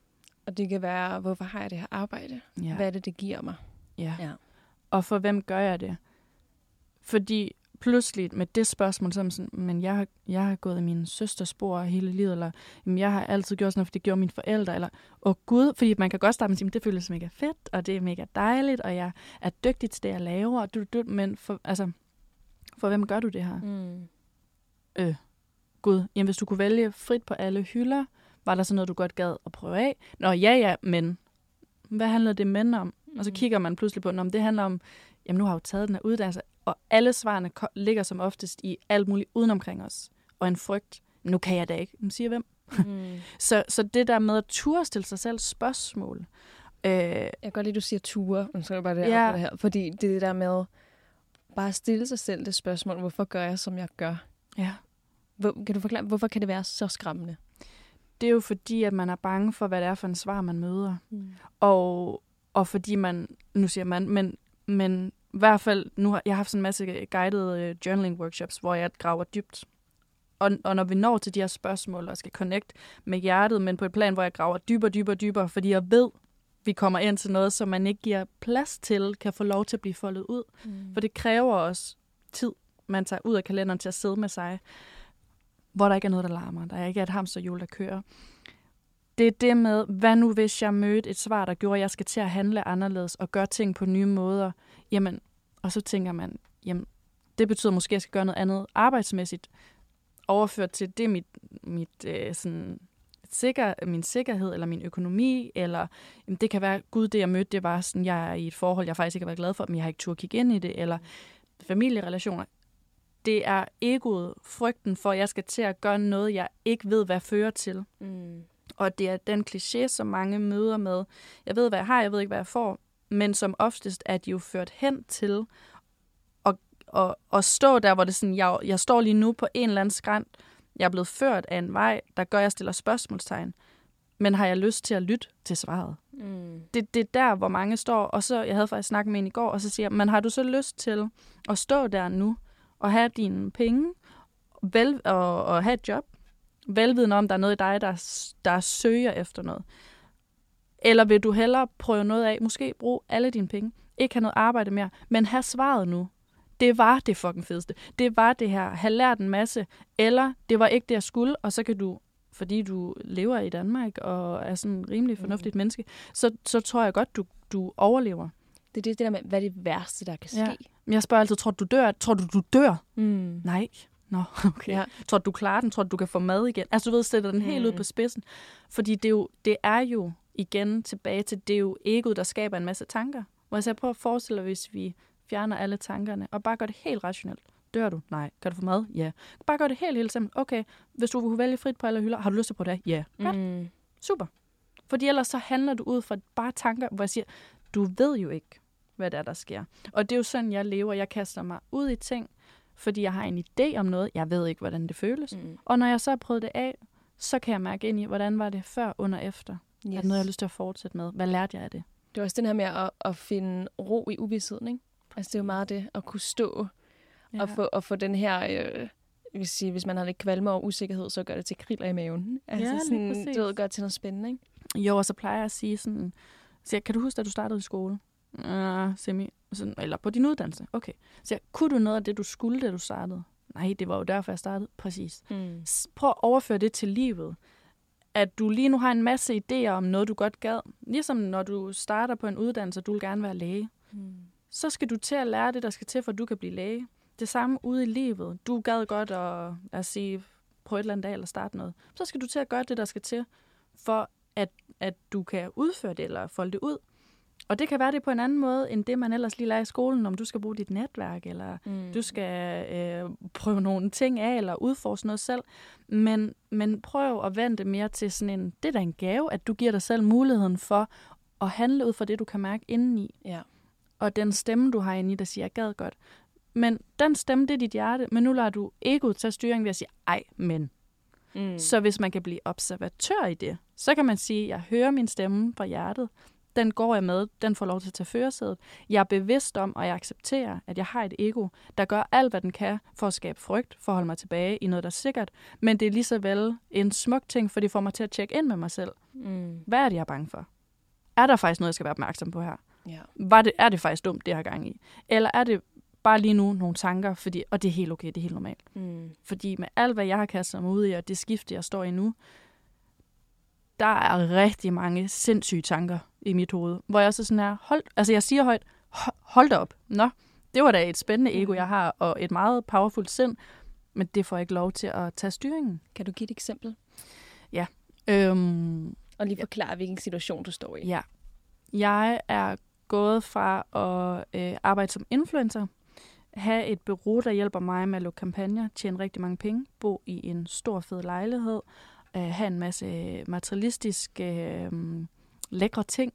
Og det kan være, hvorfor har jeg det her arbejde? Ja. Hvad er det, det giver mig? Ja. ja. Og for hvem gør jeg det? Fordi pludselig med det spørgsmål, som sådan, men jeg har, jeg har gået i min søsters spor hele livet, eller jamen, jeg har altid gjort sådan noget, for det gjorde mine forældre, eller åh gud, fordi man kan godt starte med at sige, det føles mega fedt, og det er mega dejligt, og jeg er dygtig til det, jeg laver, og du, du, men for, altså, for hvem gør du det her? Mm. Øh, gud, jamen hvis du kunne vælge frit på alle hylder, var der så noget, du godt gad at prøve af? Nå, ja, ja, men hvad handler det mænd om? Og så mm. kigger man pludselig på, om det handler om, jamen nu har jeg jo taget den her uddannelse, og alle svarene ligger som oftest i alt muligt udenomkring os. Og en frygt, nu kan jeg da ikke. Men siger hvem? Mm. så, så det der med at ture stille sig selv spørgsmål. Øh, jeg kan godt lide, at du siger ture, så er bare det, ja. det her, fordi det det der med bare at stille sig selv det spørgsmål, hvorfor gør jeg, som jeg gør? Ja. Hvor, kan du forklare, hvorfor kan det være så skræmmende? Det er jo fordi, at man er bange for, hvad det er for en svar, man møder. Mm. Og, og fordi man, nu siger man, men, men i hvert fald, nu har jeg haft sådan en masse guidede uh, journaling workshops, hvor jeg graver dybt. Og, og når vi når til de her spørgsmål og skal connect med hjertet, men på et plan, hvor jeg graver dybere, dybere, dybere, fordi jeg ved, vi kommer ind til noget, som man ikke giver plads til, kan få lov til at blive foldet ud. Mm. For det kræver også tid, man tager ud af kalenderen til at sidde med sig, hvor der ikke er noget, der larmer. Der er ikke et hamsterhjul, der kører. Det er det med, hvad nu hvis jeg mødte et svar, der gjorde, at jeg skal til at handle anderledes og gøre ting på nye måder. Jamen, og så tænker man, jamen, det betyder måske, at jeg skal gøre noget andet arbejdsmæssigt. Overført til det mit, mit øh, sådan, sikker, min sikkerhed eller min økonomi, eller jamen, det kan være, gud, det jeg mødte, det var sådan, jeg er i et forhold, jeg faktisk ikke har været glad for, men jeg har ikke tur kigge ind i det, eller familierelationer. Det er egoet, frygten for, at jeg skal til at gøre noget, jeg ikke ved, hvad fører til. Mm. Og det er den kliché, som mange møder med, jeg ved, hvad jeg har, jeg ved ikke, hvad jeg får, men som oftest er de jo ført hen til at, at, at stå der, hvor det sådan, jeg, jeg står lige nu på en eller anden skrant, jeg er blevet ført af en vej, der gør, at jeg stiller spørgsmålstegn. Men har jeg lyst til at lytte til svaret? Mm. Det, det er der, hvor mange står. Og så, jeg havde faktisk snakket med en i går, og så siger men har du så lyst til at stå der nu og have dine penge vel, og, og have et job? Velviden om, der er noget i dig, der, der søger efter noget. Eller vil du hellere prøve noget af, måske bruge alle dine penge, ikke have noget arbejde mere, men have svaret nu. Det var det fucking fedeste. Det var det her, have lært en masse, eller det var ikke det, jeg skulle, og så kan du fordi du lever i Danmark og er sådan en rimelig fornuftigt mm. menneske, så, så tror jeg godt, du, du overlever. Det er det, det der med, hvad er det værste, der kan ske? Ja. Jeg spørger altid, tror du dør? Tror du, du dør? Mm. Nej. Nå, okay. Ja. Tror du, du klarer den? Tror du, du kan få mad igen? Altså, du ved, sætter den helt mm. ud på spidsen. Fordi det er, jo, det er jo igen tilbage til, det er jo egoet, der skaber en masse tanker. Hvor jeg så prøver at forestille hvis vi fjerner alle tankerne, og bare gør det helt rationelt. Dør du? Nej. Kan du få mad? Ja. Bare gør det helt, helt simpelt. Okay, hvis du kunne vælge frit på alle hylder, har du lyst til på det? Ja. Godt. Mm. Super. Fordi ellers så handler du ud fra bare tanker, hvor jeg siger, du ved jo ikke, hvad der er, der sker. Og det er jo sådan, jeg lever. Jeg kaster mig ud i ting, fordi jeg har en idé om noget. Jeg ved ikke, hvordan det føles. Mm. Og når jeg så har prøvet det af, så kan jeg mærke ind i, hvordan var det før, under efter. Yes. Er det noget, jeg har lyst til at fortsætte med? Hvad lærte jeg af det? Det er også den her med at, at finde ro i uvidsheden, ikke? Altså det er jo meget det, at kunne stå ja. og, få, og få den her... Øh, hvis, sige, hvis man har lidt kvalme og usikkerhed, så gør det til kriller i maven. Altså ja, sådan, det ved, gør det til noget spændende, ikke? Jo, og så plejer jeg at sige sådan, så jeg, kan du huske, at du startede i skole? Uh, semi. Sådan, eller på din uddannelse. Okay. Så jeg, kunne du noget af det, du skulle, da du startede? Nej, det var jo derfor, jeg startede. Præcis. Mm. Prøv at overføre det til livet at du lige nu har en masse idéer om noget, du godt gad. Ligesom når du starter på en uddannelse, og du vil gerne være læge. Mm. Så skal du til at lære det, der skal til, for at du kan blive læge. Det samme ude i livet. Du gad godt at, at sige, prøve et eller andet dag eller starte noget. Så skal du til at gøre det, der skal til, for at, at du kan udføre det eller folde det ud. Og det kan være det på en anden måde, end det man ellers lige lærer i skolen, om du skal bruge dit netværk, eller mm. du skal øh, prøve nogle ting af, eller udforske noget selv. Men, men prøv at vente mere til sådan en, det er da en gave, at du giver dig selv muligheden for at handle ud fra det, du kan mærke indeni. Ja. Og den stemme, du har inde i, der siger, jeg gad godt. Men den stemme, det er dit hjerte, men nu lader du egoet tage styring ved at sige, ej, men. Mm. Så hvis man kan blive observatør i det, så kan man sige, jeg hører min stemme fra hjertet, Den går jeg med. Den får lov til at tage førersædet. Jeg er bevidst om, og jeg accepterer, at jeg har et ego, der gør alt, hvad den kan for at skabe frygt, for at holde mig tilbage i noget, der er sikkert. Men det er lige så vel en smuk ting, for det får mig til at tjekke ind med mig selv. Mm. Hvad er det, jeg er bange for? Er der faktisk noget, jeg skal være opmærksom på her? Ja. Var det, er det faktisk dumt, det jeg har gang i? Eller er det bare lige nu nogle tanker, fordi, og det er helt okay, det er helt normalt. Mm. Fordi med alt, hvad jeg har kastet mig ud i, og det skifte, jeg står i nu, der er rigtig mange sindssyge tanker i mit hoved, hvor jeg så sådan er, hold, altså jeg siger højt, "Ho- hold da op, nå, det var da et spændende ego, jeg har, og et meget powerful sind, men det får jeg ikke lov til at tage styringen. Kan du give et eksempel? Øhm, Og lige forklare, hvilken situation du står i. Ja. Jeg er gået fra at øh, arbejde som influencer, have et bureau, der hjælper mig med at lukke kampagner, tjene rigtig mange penge, bo i en stor fed lejlighed, øh, have en masse materialistiske øh, lækre ting.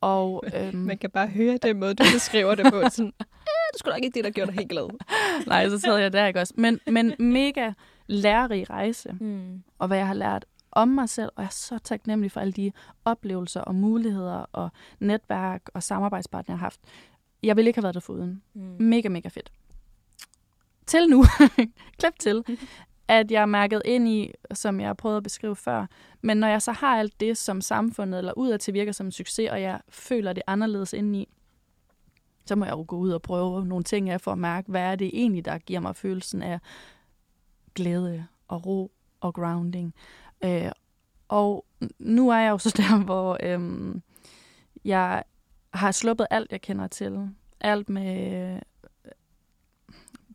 Og, øhm, Man kan bare høre den måde, du beskriver det på. Sådan, eh, det skulle nok ikke det, der gjorde dig helt glad. nej, så sad jeg der ikke også. Men, men mega lærerig rejse. Mm. og hvad jeg har lært om mig selv, og jeg er så taknemmelig for alle de oplevelser og muligheder og netværk og samarbejdspartnere, jeg har haft. Jeg ville ikke have været der foruden. Mm. Mega, mega fedt. Til nu, klip til, at jeg er mærket ind i, som jeg har prøvet at beskrive før, men når jeg så har alt det, som samfundet eller udad til virker som en succes, og jeg føler det anderledes indeni, så må jeg jo gå ud og prøve nogle ting af for at mærke, hvad er det egentlig, der giver mig følelsen af glæde og ro og grounding. Øh, og nu er jeg jo så der, hvor øhm, jeg har sluppet alt, jeg kender til. Alt med øh,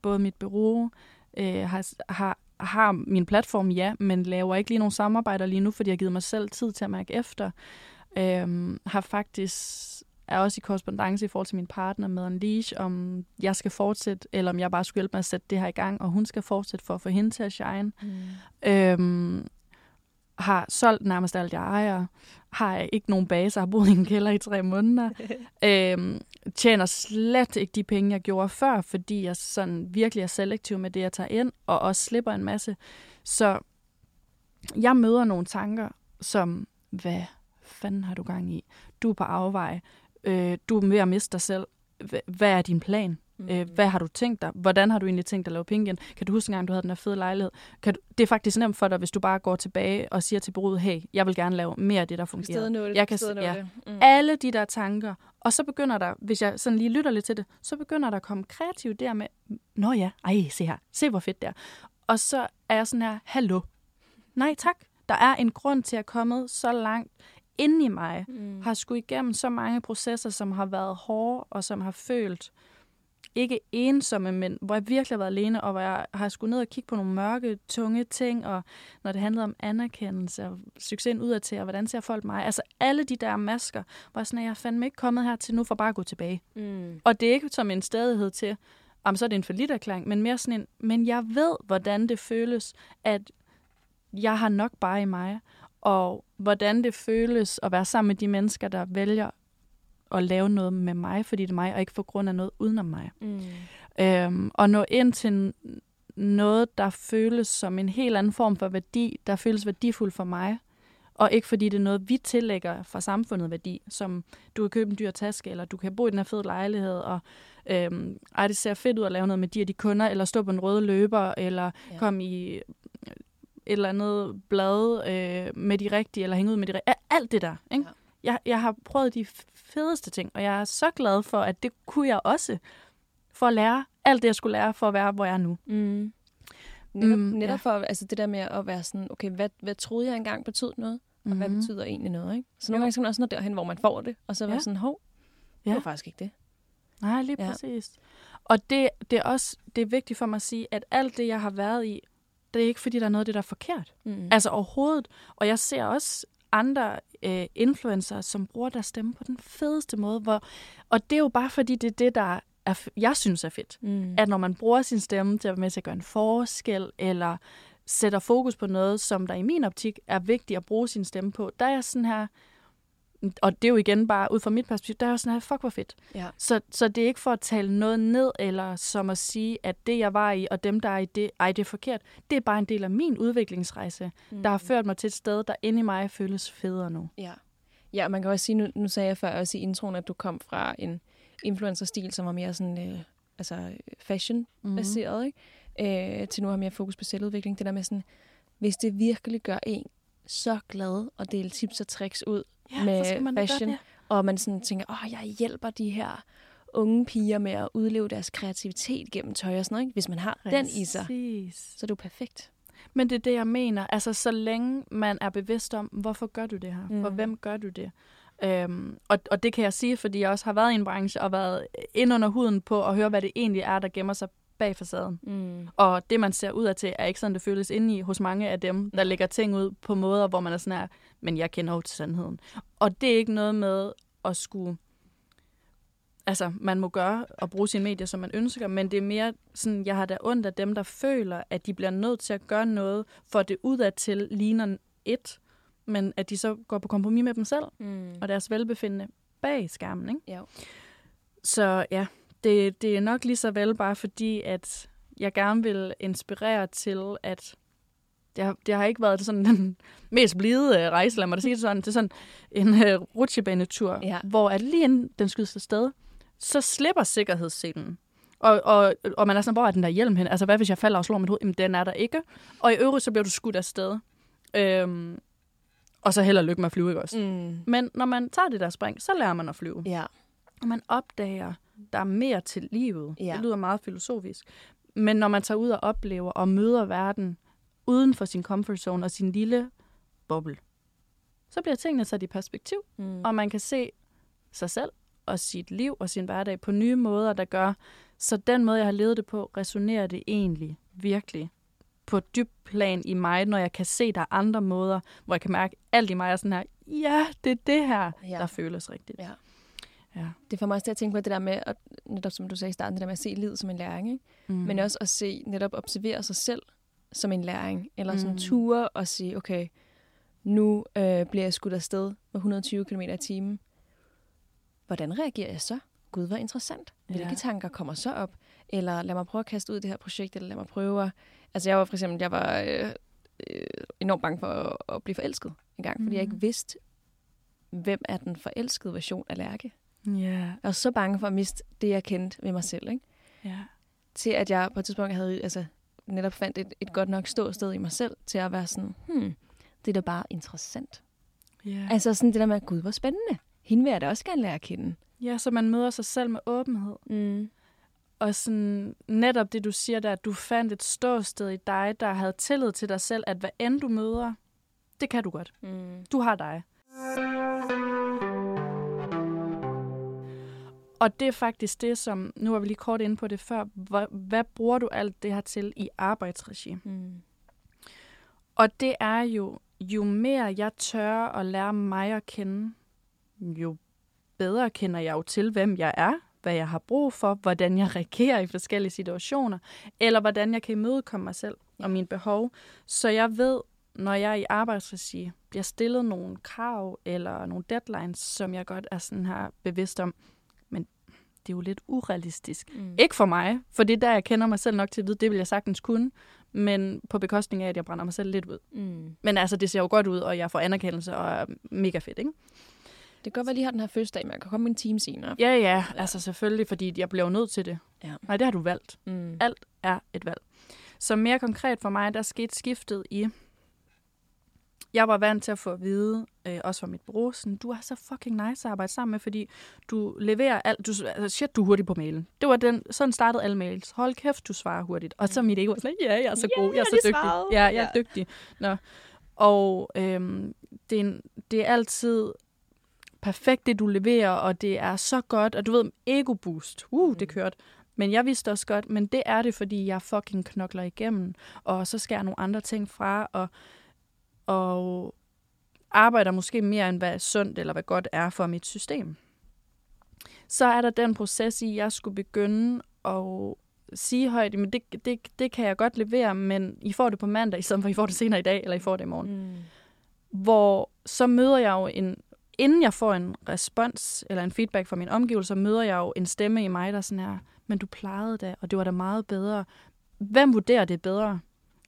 både mit bureau, øh, har, har, har min platform, ja, men laver ikke lige nogen samarbejder lige nu, fordi jeg har givet mig selv tid til at mærke efter. Øhm, har faktisk er også i korrespondence i forhold til min partner med en leash, om jeg skal fortsætte, eller om jeg bare skulle hjælpe med at sætte det her i gang, og hun skal fortsætte for at få hende til at shine. Mm. Øhm, har solgt nærmest alt, jeg ejer. Har ikke nogen base, har boet i en kælder i tre måneder. øhm, tjener slet ikke de penge, jeg gjorde før, fordi jeg sådan virkelig er selektiv med det, jeg tager ind, og også slipper en masse. Så jeg møder nogle tanker, som, hvad fanden har du gang i? Du er på afvej. Øh, du er ved at miste dig selv. Hva- Hvad er din plan? Mm. Øh, hvad har du tænkt dig? Hvordan har du egentlig tænkt dig at lave penge igen? Kan du huske engang, du havde den her fede lejlighed? Kan du, det er faktisk nemt for dig, hvis du bare går tilbage og siger til bureauet, hey, jeg vil gerne lave mere af det, der fungerer. stadig nå det. Jeg kan stadig s- nå ja. Mm. Alle de der tanker. Og så begynder der, hvis jeg sådan lige lytter lidt til det, så begynder der at komme kreativ der med, nå ja, ej, se her, se hvor fedt det er. Og så er jeg sådan her, hallo. Nej tak, der er en grund til at komme så langt inde i mig, Mm. har skulle igennem så mange processer, som har været hårde, og som har følt ikke ensomme, men hvor jeg virkelig har været alene, og hvor jeg har skulle ned og kigge på nogle mørke, tunge ting, og når det handlede om anerkendelse og succesen udadtil, og hvordan ser folk mig. Altså alle de der masker, hvor jeg sådan, at jeg er fandme ikke kommet her til nu for bare at gå tilbage. Mm. Og det er ikke som en stadighed til, om så er det en forlitterklang, men mere sådan en, men jeg ved, hvordan det føles, at jeg har nok bare i mig, og hvordan det føles at være sammen med de mennesker, der vælger at lave noget med mig, fordi det er mig, og ikke for grund af noget udenom mig. Mm. Øhm, og nå ind til noget, der føles som en helt anden form for værdi, der føles værdifuld for mig, og ikke fordi det er noget, vi tillægger fra samfundet værdi, som du kan købe en dyr taske, eller du kan bo i den her fede lejlighed, og øhm, ej, det ser fedt ud at lave noget med de og de kunder, eller stå på en rød løber, eller Ja. ja. komme i et eller andet blad øh, med de rigtige, eller hænge ud med de rigtige. Alt det der, ikke? Ja. Jeg, jeg har prøvet de fedeste ting, og jeg er så glad for, at det kunne jeg også, for at lære alt det, jeg skulle lære for at være, hvor jeg er nu. Mm. Netop, Mm, mm, netop ja. for altså det der med at være sådan, okay, hvad, hvad troede jeg engang betød noget, og hvad Mhm. betyder egentlig noget, ikke? Så nogle Jo. gange skal man også nå derhen, hvor man får det, og så være Ja. sådan, hov, det Ja. var faktisk ikke det. Nej, lige ja. præcis. Og det, det er også det er vigtigt for mig at sige, at alt det, jeg har været i, det er ikke, fordi der er noget af det, der er forkert. Mm. Altså overhovedet. Og jeg ser også andre øh, influencer, som bruger deres stemme på den fedeste måde. Hvor, og det er jo bare fordi, det er det, der er, jeg synes er fedt. mm. At når man bruger sin stemme til at være med til at gøre en forskel, eller sætter fokus på noget, som der i min optik er vigtigt at bruge sin stemme på, der er sådan her, og det er jo igen bare ud fra mit perspektiv, der er jeg sådan her, fuck hvor fedt. ja. Så, så det er ikke for at tale noget ned, eller som at sige, at det, jeg var i, og dem, der er i det, ej, det er forkert. Det er bare en del af min udviklingsrejse, Mm. der har ført mig til et sted, der inde i mig føles federe nu. Ja. Ja, man kan også sige, nu, nu sagde jeg før også i introen, at du kom fra en influencer-stil, som var mere sådan, øh, altså fashion-baseret, mm. ikke? Øh, til nu har mere fokus på selvudvikling. Det der med sådan, hvis det virkelig gør en så glad at dele tips og tricks ud Ja, med man fashion, det. og man sådan tænker, åh, jeg hjælper de her unge piger med at udleve deres kreativitet gennem tøj og sådan noget. Ikke? Hvis man har den i sig, Præcis. så er du perfekt. Men det er det, jeg mener. Altså, så længe man er bevidst om, hvorfor gør du det her? Mm. For hvem gør du det? Øhm, og, og det kan jeg sige, fordi jeg også har været i en branche og været ind under huden på at høre, hvad det egentlig er, der gemmer sig bag facaden. Mm. Og det, man ser ud af til, er ikke sådan, det føles inde i hos mange af dem, der lægger ting ud på måder, hvor man er sådan her, men jeg kender jo til sandheden. Og det er ikke noget med at skulle... Altså, man må gøre og bruge sine medier, som man ønsker, men det er mere sådan, jeg har da ondt af dem, der føler, at de bliver nødt til at gøre noget, for det udadtil ligner et, men at de så går på kompromis med dem selv Mm. og deres velbefindende bag skærmen, ikke? Ja. Så ja, det, det er nok lige så vel bare fordi, at jeg gerne vil inspirere til, at det har, det har ikke været sådan den mest blide øh, rejse, lad mig da sige det sådan, til sådan en uh, rutsjebanetur, Ja. hvor at lige inden den skydes afsted, så slipper sikkerhedsselen. Og, og, og man er sådan, hvor er den der hjelm hen? Altså, hvad hvis jeg falder og slår mit hoved? Jamen, den er der ikke. Og i øvrigt, så bliver du skudt afsted. Øhm, og så heller lykke med at flyve, ikke også? Mm. Men når man tager det der spring, så lærer man at flyve. Ja. Og man opdager, der er mere til livet. Ja. Det lyder meget filosofisk. Men når man tager ud og oplever og møder verden uden for sin comfort zone og sin lille boble, så bliver tingene sat i perspektiv, Mm. og man kan se sig selv og sit liv og sin hverdag på nye måder, der gør, så den måde, jeg har levet det på, resonerer det egentlig virkelig på et dybt plan i mig, når jeg kan se, der er andre måder, hvor jeg kan mærke, alt i mig er sådan her, ja, det er det her, Ja. der føles rigtigt. Ja. Ja. Det får mig også til at tænke på det der med, at, netop som du sagde i starten, det der med at se livet som en læring, ikke? Mm. men også at se, netop observere sig selv som en læring, eller sådan Mm. ture og sige, okay, nu øh, bliver jeg skudt afsted med 120 km i timen. Hvordan reagerer jeg så? Gud, hvor interessant. Hvilke Ja. tanker kommer så op? Eller lad mig prøve at kaste ud det her projekt, eller lad mig prøve at... Altså jeg var for eksempel, jeg var øh, øh, enormt bange for at, at blive forelsket en gang, fordi jeg Mhm. ikke vidste, hvem er den forelskede version af Lærke. Ja, Jeg var så bange for at miste det, jeg kendte ved mig selv, ikke? ja. til at jeg på et tidspunkt havde altså, netop fandt et, et godt nok ståsted i mig selv, til at være sådan, hmm, det er da bare interessant. Ja. Altså sådan det der med, gud, hvor spændende. Hende vil jeg da også gerne lære at kende. ja, så man møder sig selv med åbenhed. Mm. Og sådan, netop det, du siger der, at du fandt et ståsted i dig, der havde tillid til dig selv, at hvad end du møder, det kan du godt. Mm. Du har dig. Og det er faktisk det, som, nu var vi lige kort inde på det før, hvad, hvad bruger du alt det her til i arbejdsregi? Mm. Og det er jo, jo mere jeg tør at lære mig at kende, jo bedre kender jeg jo til, hvem jeg er, hvad jeg har brug for, hvordan jeg reagerer i forskellige situationer, eller hvordan jeg kan imødekomme mig selv og mine behov. Så jeg ved, når jeg i arbejdsregi bliver stillet nogle krav eller nogle deadlines, som jeg godt er sådan her bevidst om, det er jo lidt urealistisk. Mm. Ikke for mig, for det er der, jeg kender mig selv nok til at vide, det vil jeg sagtens kunne, men på bekostning af, at jeg brænder mig selv lidt ud. Mm. Men altså, det ser jo godt ud, og jeg får anerkendelse, og er mega fedt, ikke? Det kan godt være, at lige har den her fødselsdag, men jeg kan komme i en time senere. Ja, ja, altså selvfølgelig, fordi jeg bliver nødt til det. Ja. Nej, det har du valgt. Mm. Alt er et valg. Så mere konkret for mig, der skete skiftet i, jeg var vant til at få at vide, øh, også fra mit bror, sådan, du er så fucking nice at arbejde sammen med, fordi du leverer alt, du, altså, shit, du er hurtig på mailen. Det var den, sådan startede alle mails. Hold kæft, du svarer hurtigt. Og så mit ego var sådan, ja, jeg er så god, jeg er så dygtig. svarede. Ja, jeg er Ja. dygtig. Nå. Og øhm, det, er en, det er altid perfekt, det du leverer, og det er så godt, og du ved, ego-boost, uh, det Mm. kørte. Men jeg vidste også godt, men det er det, fordi jeg fucking knokler igennem, og så jeg nogle andre ting fra, og, og arbejder måske mere, end hvad sundt eller hvad godt er for mit system. Så er der den proces i, at jeg skulle begynde at sige højt, men det, det, det kan jeg godt levere, men I får det på mandag, i stedet for I får det senere i dag, eller I får det i morgen Mm. hvor så møder jeg jo en, inden jeg får en respons eller en feedback fra min omgivelser, møder jeg jo en stemme i mig, der er sådan her, men du plejede det, og det var da meget bedre. Hvem vurderer det bedre?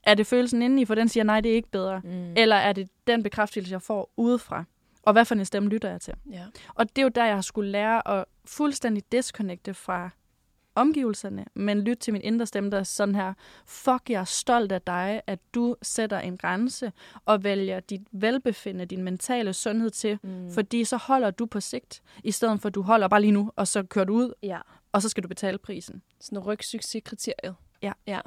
Er det følelsen indeni, for den siger, nej, det er ikke bedre? Mm. Eller er det den bekræftelse, jeg får udefra? Og hvad for en stemme lytter jeg til? Ja. Og det er jo der, jeg har skulle lære at fuldstændig disconnecte fra omgivelserne, men lytte til min indre stemme, der er sådan her, fuck, jeg er stolt af dig, at du sætter en grænse og vælger dit velbefindende, din mentale sundhed til, mm. fordi så holder du på sigt, i stedet for at du holder bare lige nu, og så kører du ud, Ja. og så skal du betale prisen. Sådan en rygsucceskriteriet. Ja. Ja.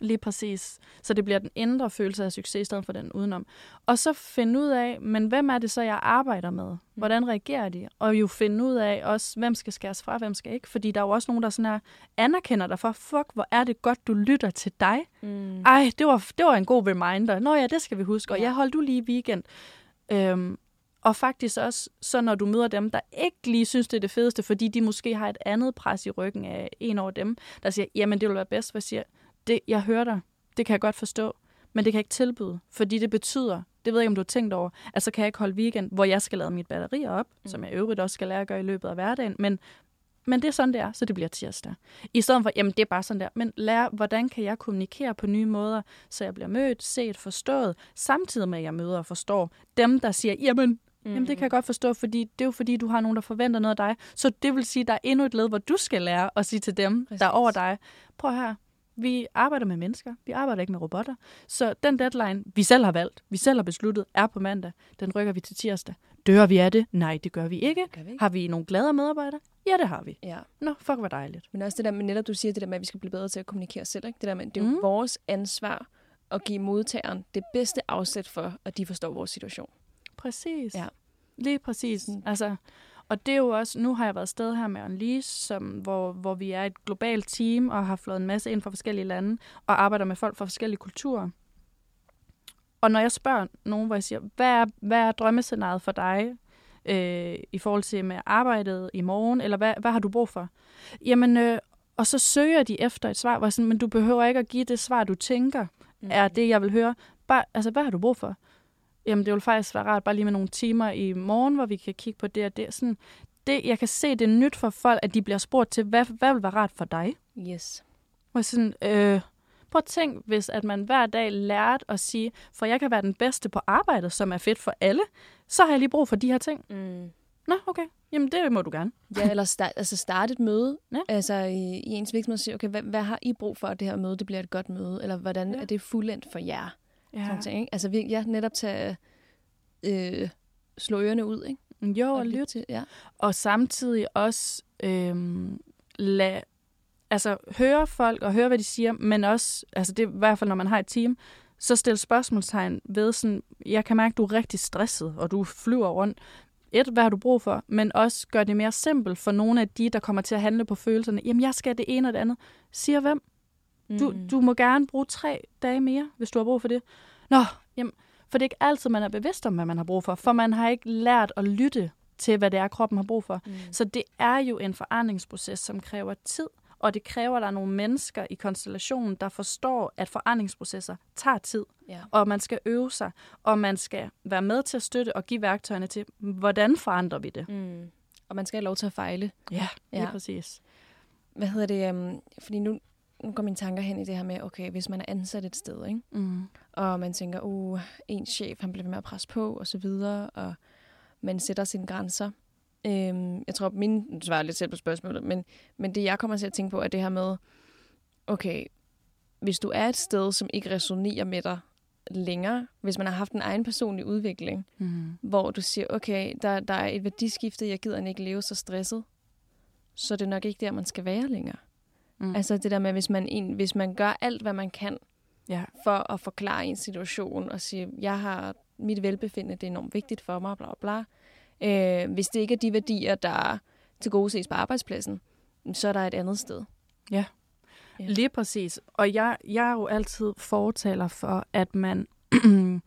Lige præcis. Så det bliver den indre følelse af succes, i stedet for den udenom. Og så finde ud af, men hvem er det så, jeg arbejder med? Hvordan reagerer de? Og jo finde ud af også, hvem skal skæres fra, hvem skal ikke. Fordi der er jo også nogen, der sådan her anerkender dig for, fuck, hvor er det godt, du lytter til dig. Mm. Ej, det var, det var en god reminder. Nå ja, det skal vi huske. Og Ja. jeg holdt du lige weekend. Øhm, og faktisk også, så når du møder dem, der ikke lige synes, det er det fedeste, fordi de måske har et andet pres i ryggen af en over dem, der siger, jamen det vil være bedst, hvad jeg siger, det, jeg hører dig, det kan jeg godt forstå, men det kan jeg ikke tilbyde, fordi det betyder, det ved jeg ikke, om du har tænkt over, at så kan jeg ikke holde weekend, hvor jeg skal lade mit batterier op, mm. som jeg øvrigt også skal lære at gøre i løbet af hverdagen, men, men det er sådan, det er, så det bliver tirsdag. I stedet for, jamen det er bare sådan der, men lær, hvordan kan jeg kommunikere på nye måder, så jeg bliver mødt, set, forstået, samtidig med, at jeg møder og forstår dem, der siger, jamen, mm. jamen det kan jeg godt forstå, fordi det er jo fordi, du har nogen, der forventer noget af dig. Så det vil sige, der er endnu et led, hvor du skal lære at sige til dem, Præcis. der er over dig, prøv her, vi arbejder med mennesker, vi arbejder ikke med robotter. Så den deadline, vi selv har valgt, vi selv har besluttet, er på mandag. Den rykker vi til tirsdag. Dør vi af det? Nej, det gør vi ikke. Gør vi ikke? Har vi nogle glade medarbejdere? Ja, det har vi. Ja. Nå, fuck, hvor dejligt. Men også det der med netop, du siger det der med, at vi skal blive bedre til at kommunikere selv. Ikke? Det der med, det er jo Mm. mm. vores ansvar at give modtageren det bedste afsæt for, at de forstår vores situation. Præcis. Ja. Lige præcis. Altså, og det er jo også, nu har jeg været afsted her med Unleash, som, hvor, hvor vi er et globalt team og har flået en masse ind fra forskellige lande og arbejder med folk fra forskellige kulturer. Og når jeg spørger nogen, hvor jeg siger, hvad er, hvad er drømmescenariet for dig øh, i forhold til med arbejdet i morgen, eller hvad, hvad har du brug for? Jamen, øh, og så søger de efter et svar, hvor sådan, men du behøver ikke at give det svar, du tænker, mm. er det, jeg vil høre. Bare, altså, hvad har du brug for? Jamen, det vil faktisk være rart bare lige med nogle timer i morgen, hvor vi kan kigge på det og det. Sådan, det jeg kan se, det er nyt for folk, at de bliver spurgt til, hvad, hvad vil være rart for dig? Yes. Og sådan, øh, prøv at tænk, hvis at man hver dag lærte at sige, for jeg kan være den bedste på arbejdet, som er fedt for alle, så har jeg lige brug for de her ting. Mm. Nå, okay. Jamen, det må du gerne. Ja, eller start, altså starte et møde Ja. altså i, i ens virksomhed og sige, okay, hvad, hvad har I brug for, at det her møde det bliver et godt møde? Eller hvordan Ja. er det fuldendt for jer? Ja. Sådan ting, ikke? Altså vi, ja, netop tage øh, slå ørerne ud, ikke? Jo, og lyt. til. Ja. Og samtidig også øhm, lad, altså, høre folk og høre, hvad de siger, men også, altså det er i hvert fald, når man har et team, så stil spørgsmålstegn ved sådan, jeg kan mærke, at du er rigtig stresset, og du flyver rundt. Et, hvad har du brug for? Men også gør det mere simpelt for nogle af de, der kommer til at handle på følelserne. Jamen, jeg skal det ene og det andet. Siger hvem? Du, Mm. du må gerne bruge tre dage mere, hvis du har brug for det. Nå, jamen, for det er ikke altid, man er bevidst om, hvad man har brug for, for man har ikke lært at lytte til, hvad det er, kroppen har brug for. Mm. Så det er jo en forandringsproces, som kræver tid, og det kræver, at der er nogle mennesker i konstellationen, der forstår, at forandringsprocesser tager tid, Ja. og man skal øve sig, og man skal være med til at støtte og give værktøjerne til, hvordan forandrer vi det? Mm. Og man skal have lov til at fejle. Ja, lige Ja. præcis. Hvad hedder det? Um, fordi nu, nu går mine tanker hen i det her med, okay, hvis man er ansat et sted, ikke? Mm. og man tænker, uh, en chef, han bliver ved med at presse på, og så videre, og man sætter sine grænser. Øhm, jeg tror, min svarer lidt selv på spørgsmålet, men, men det, jeg kommer til at tænke på, er det her med, okay, hvis du er et sted, som ikke resonerer med dig længere, hvis man har haft en egen personlig udvikling, Mm. hvor du siger, okay, der, der er et værdiskifte, jeg gider ikke leve så stresset, så er det nok ikke der, man skal være længere. Mm. Altså det der med, hvis man, en, hvis man gør alt, hvad man kan, ja. for at forklare en situation og sige, jeg har mit velbefindende, det er enormt vigtigt for mig, bla bla. Øh, hvis det ikke er de værdier, der til gode ses på arbejdspladsen, så er der et andet sted. Ja. Lige præcis. Og jeg, jeg er jo altid fortaler for, at man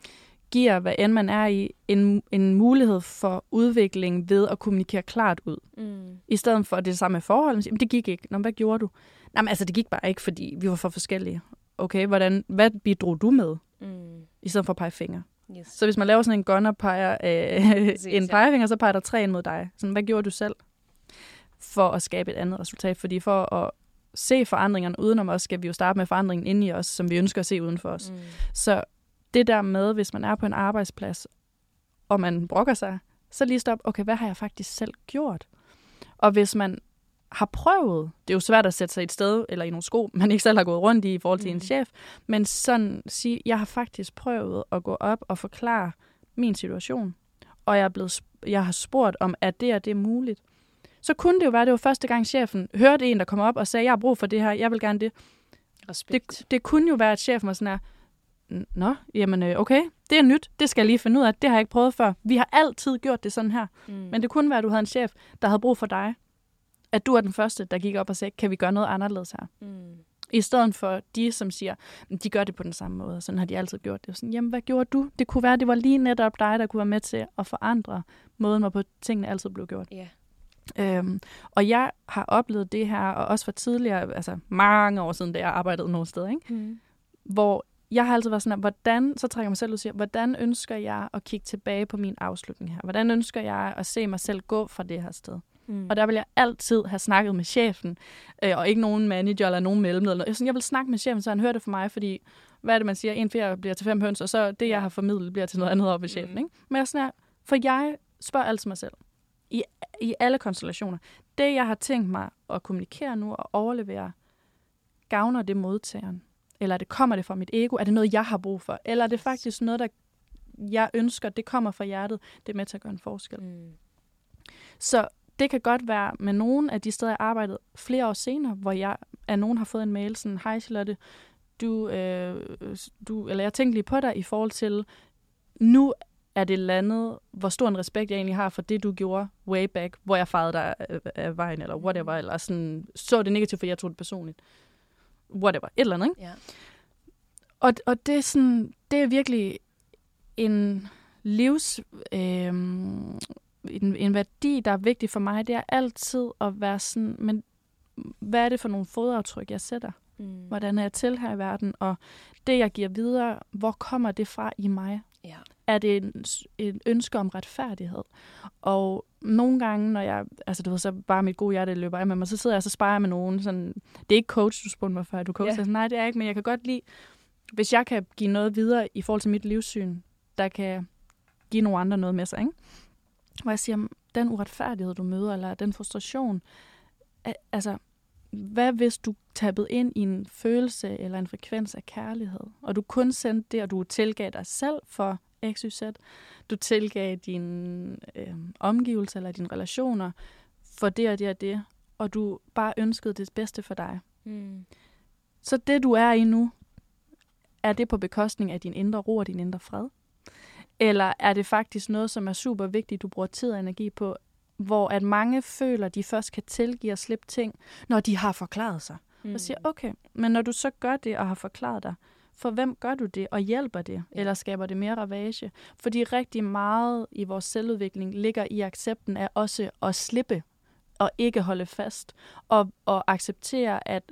giver, hvad end man er i, en, en mulighed for udvikling ved at kommunikere klart ud. Mm. I stedet for det samme forhold. Man siger, "Men det gik ikke. Nå, hvad gjorde du? Nej, men altså, det gik bare ikke, fordi vi var for forskellige. Okay, hvordan, hvad bidrog du med? Mm. I stedet for at pege fingre. Yes. Så hvis man laver sådan en gun og peger øh, Præcis, en pegefinger, så peger der tre ind mod dig. Sådan, hvad gjorde du selv? For at skabe et andet resultat. Fordi for at se forandringerne udenom os, skal vi jo starte med forandringen inde i os, som vi ønsker at se uden for os. Mm. Så det der med, hvis man er på en arbejdsplads, og man brokker sig, så lige stop, okay, hvad har jeg faktisk selv gjort? Og hvis man har prøvet, det er jo svært at sætte sig et sted, eller i nogle sko, man ikke selv har gået rundt i i forhold til mm. en chef, men sådan sige, jeg har faktisk prøvet at gå op og forklare min situation, og jeg, er blevet, jeg har spurgt om, at det er det muligt? Så kunne det jo være, at det var første gang chefen hørte en, der kom op og sagde, jeg har brug for det her, jeg vil gerne det. Respekt. Det, det kunne jo være, at chefen var sådan her, Nå, jamen øh, okay, det er nyt, det skal jeg lige finde ud af, det har jeg ikke prøvet før. Vi har altid gjort det sådan her. Mm. Men det kunne være, at du havde en chef, der havde brug for dig. At du er den første, der gik op og sagde, kan vi gøre noget anderledes her? Mm. I stedet for de, som siger, de gør det på den samme måde, sådan har de altid gjort det. Sådan, jamen, hvad gjorde du? Det kunne være, det var lige netop dig, der kunne være med til at forandre måden, hvorpå tingene altid blev gjort. Yeah. Øhm, og jeg har oplevet det her, og også for tidligere, altså mange år siden, da jeg arbejdede nogle steder, ikke? Mm. hvor jeg har altid været sådan, at hvordan, så trækker jeg mig selv ud og siger, hvordan ønsker jeg at kigge tilbage på min afslutning her? Hvordan ønsker jeg at se mig selv gå fra det her sted? Mm. Og der vil jeg altid have snakket med chefen, øh, og ikke nogen manager eller nogen mellemleder. Jeg, jeg vil snakke med chefen, så han hører det for mig, fordi hvad er det, man siger? En fjerde bliver til fem høns, og så det, jeg har formidlet, bliver til noget andet op ved chefen. Mm. Ikke? Men jeg sådan her, for jeg spørger altid mig selv, i, i alle konstellationer, det, jeg har tænkt mig at kommunikere nu og overlevere, gavner det modtageren? Eller er det kommer det fra mit ego? Er det noget, jeg har brug for? Eller er det faktisk noget, der jeg ønsker, det kommer fra hjertet, det er med til at gøre en forskel. Mm. Så det kan godt være med nogle af de steder, jeg arbejdede flere år senere, hvor jeg at nogen har fået en mail sådan, hej Charlotte, du, øh, du, eller jeg tænkte lige på dig i forhold til, nu er det landet, hvor stor en respekt jeg egentlig har for det, du gjorde way back, hvor jeg farede dig af, af vejen, eller whatever, eller sådan, så det negativt, for jeg tog det personligt. Whatever, et eller andet, ikke? Ja. Og, og det, er sådan, det er virkelig en livs... Øh, en, en værdi, der er vigtig for mig, det er altid at være sådan, men hvad er det for nogle fodaftryk, jeg sætter? Mm. Hvordan er jeg til her i verden? Og det, jeg giver videre, hvor kommer det fra i mig? Ja. Er det en, en ønske om retfærdighed? Og nogle gange, når jeg, altså du ved, så bare mit gode hjerte løber af med mig, så sidder jeg og så sparer med nogen, sådan, det er ikke coach, du spurgte mig før, du coach, yeah. nej, det er ikke, men jeg kan godt lide, hvis jeg kan give noget videre i forhold til mit livssyn, der kan give nogle andre noget med sig, ikke? Hvor jeg siger, den uretfærdighed, du møder, eller den frustration, altså, hvad hvis du tabet ind i en følelse eller en frekvens af kærlighed, og du kun sendte det, og du tilgav dig selv for XYZ, du tilgav din øh, omgivelse eller dine relationer for det og det og det, og du bare ønskede det bedste for dig. Mm. Så det, du er i nu, er det på bekostning af din indre ro og din indre fred? Eller er det faktisk noget, som er super vigtigt, du bruger tid og energi på, hvor at mange føler, de først kan tilgive og slippe ting, når de har forklaret sig. Mm. Og siger, okay, men når du så gør det og har forklaret dig, for hvem gør du det, og hjælper det, eller skaber det mere ravage? Fordi rigtig meget i vores selvudvikling ligger i accepten af også at slippe, og ikke holde fast, og, og acceptere, at,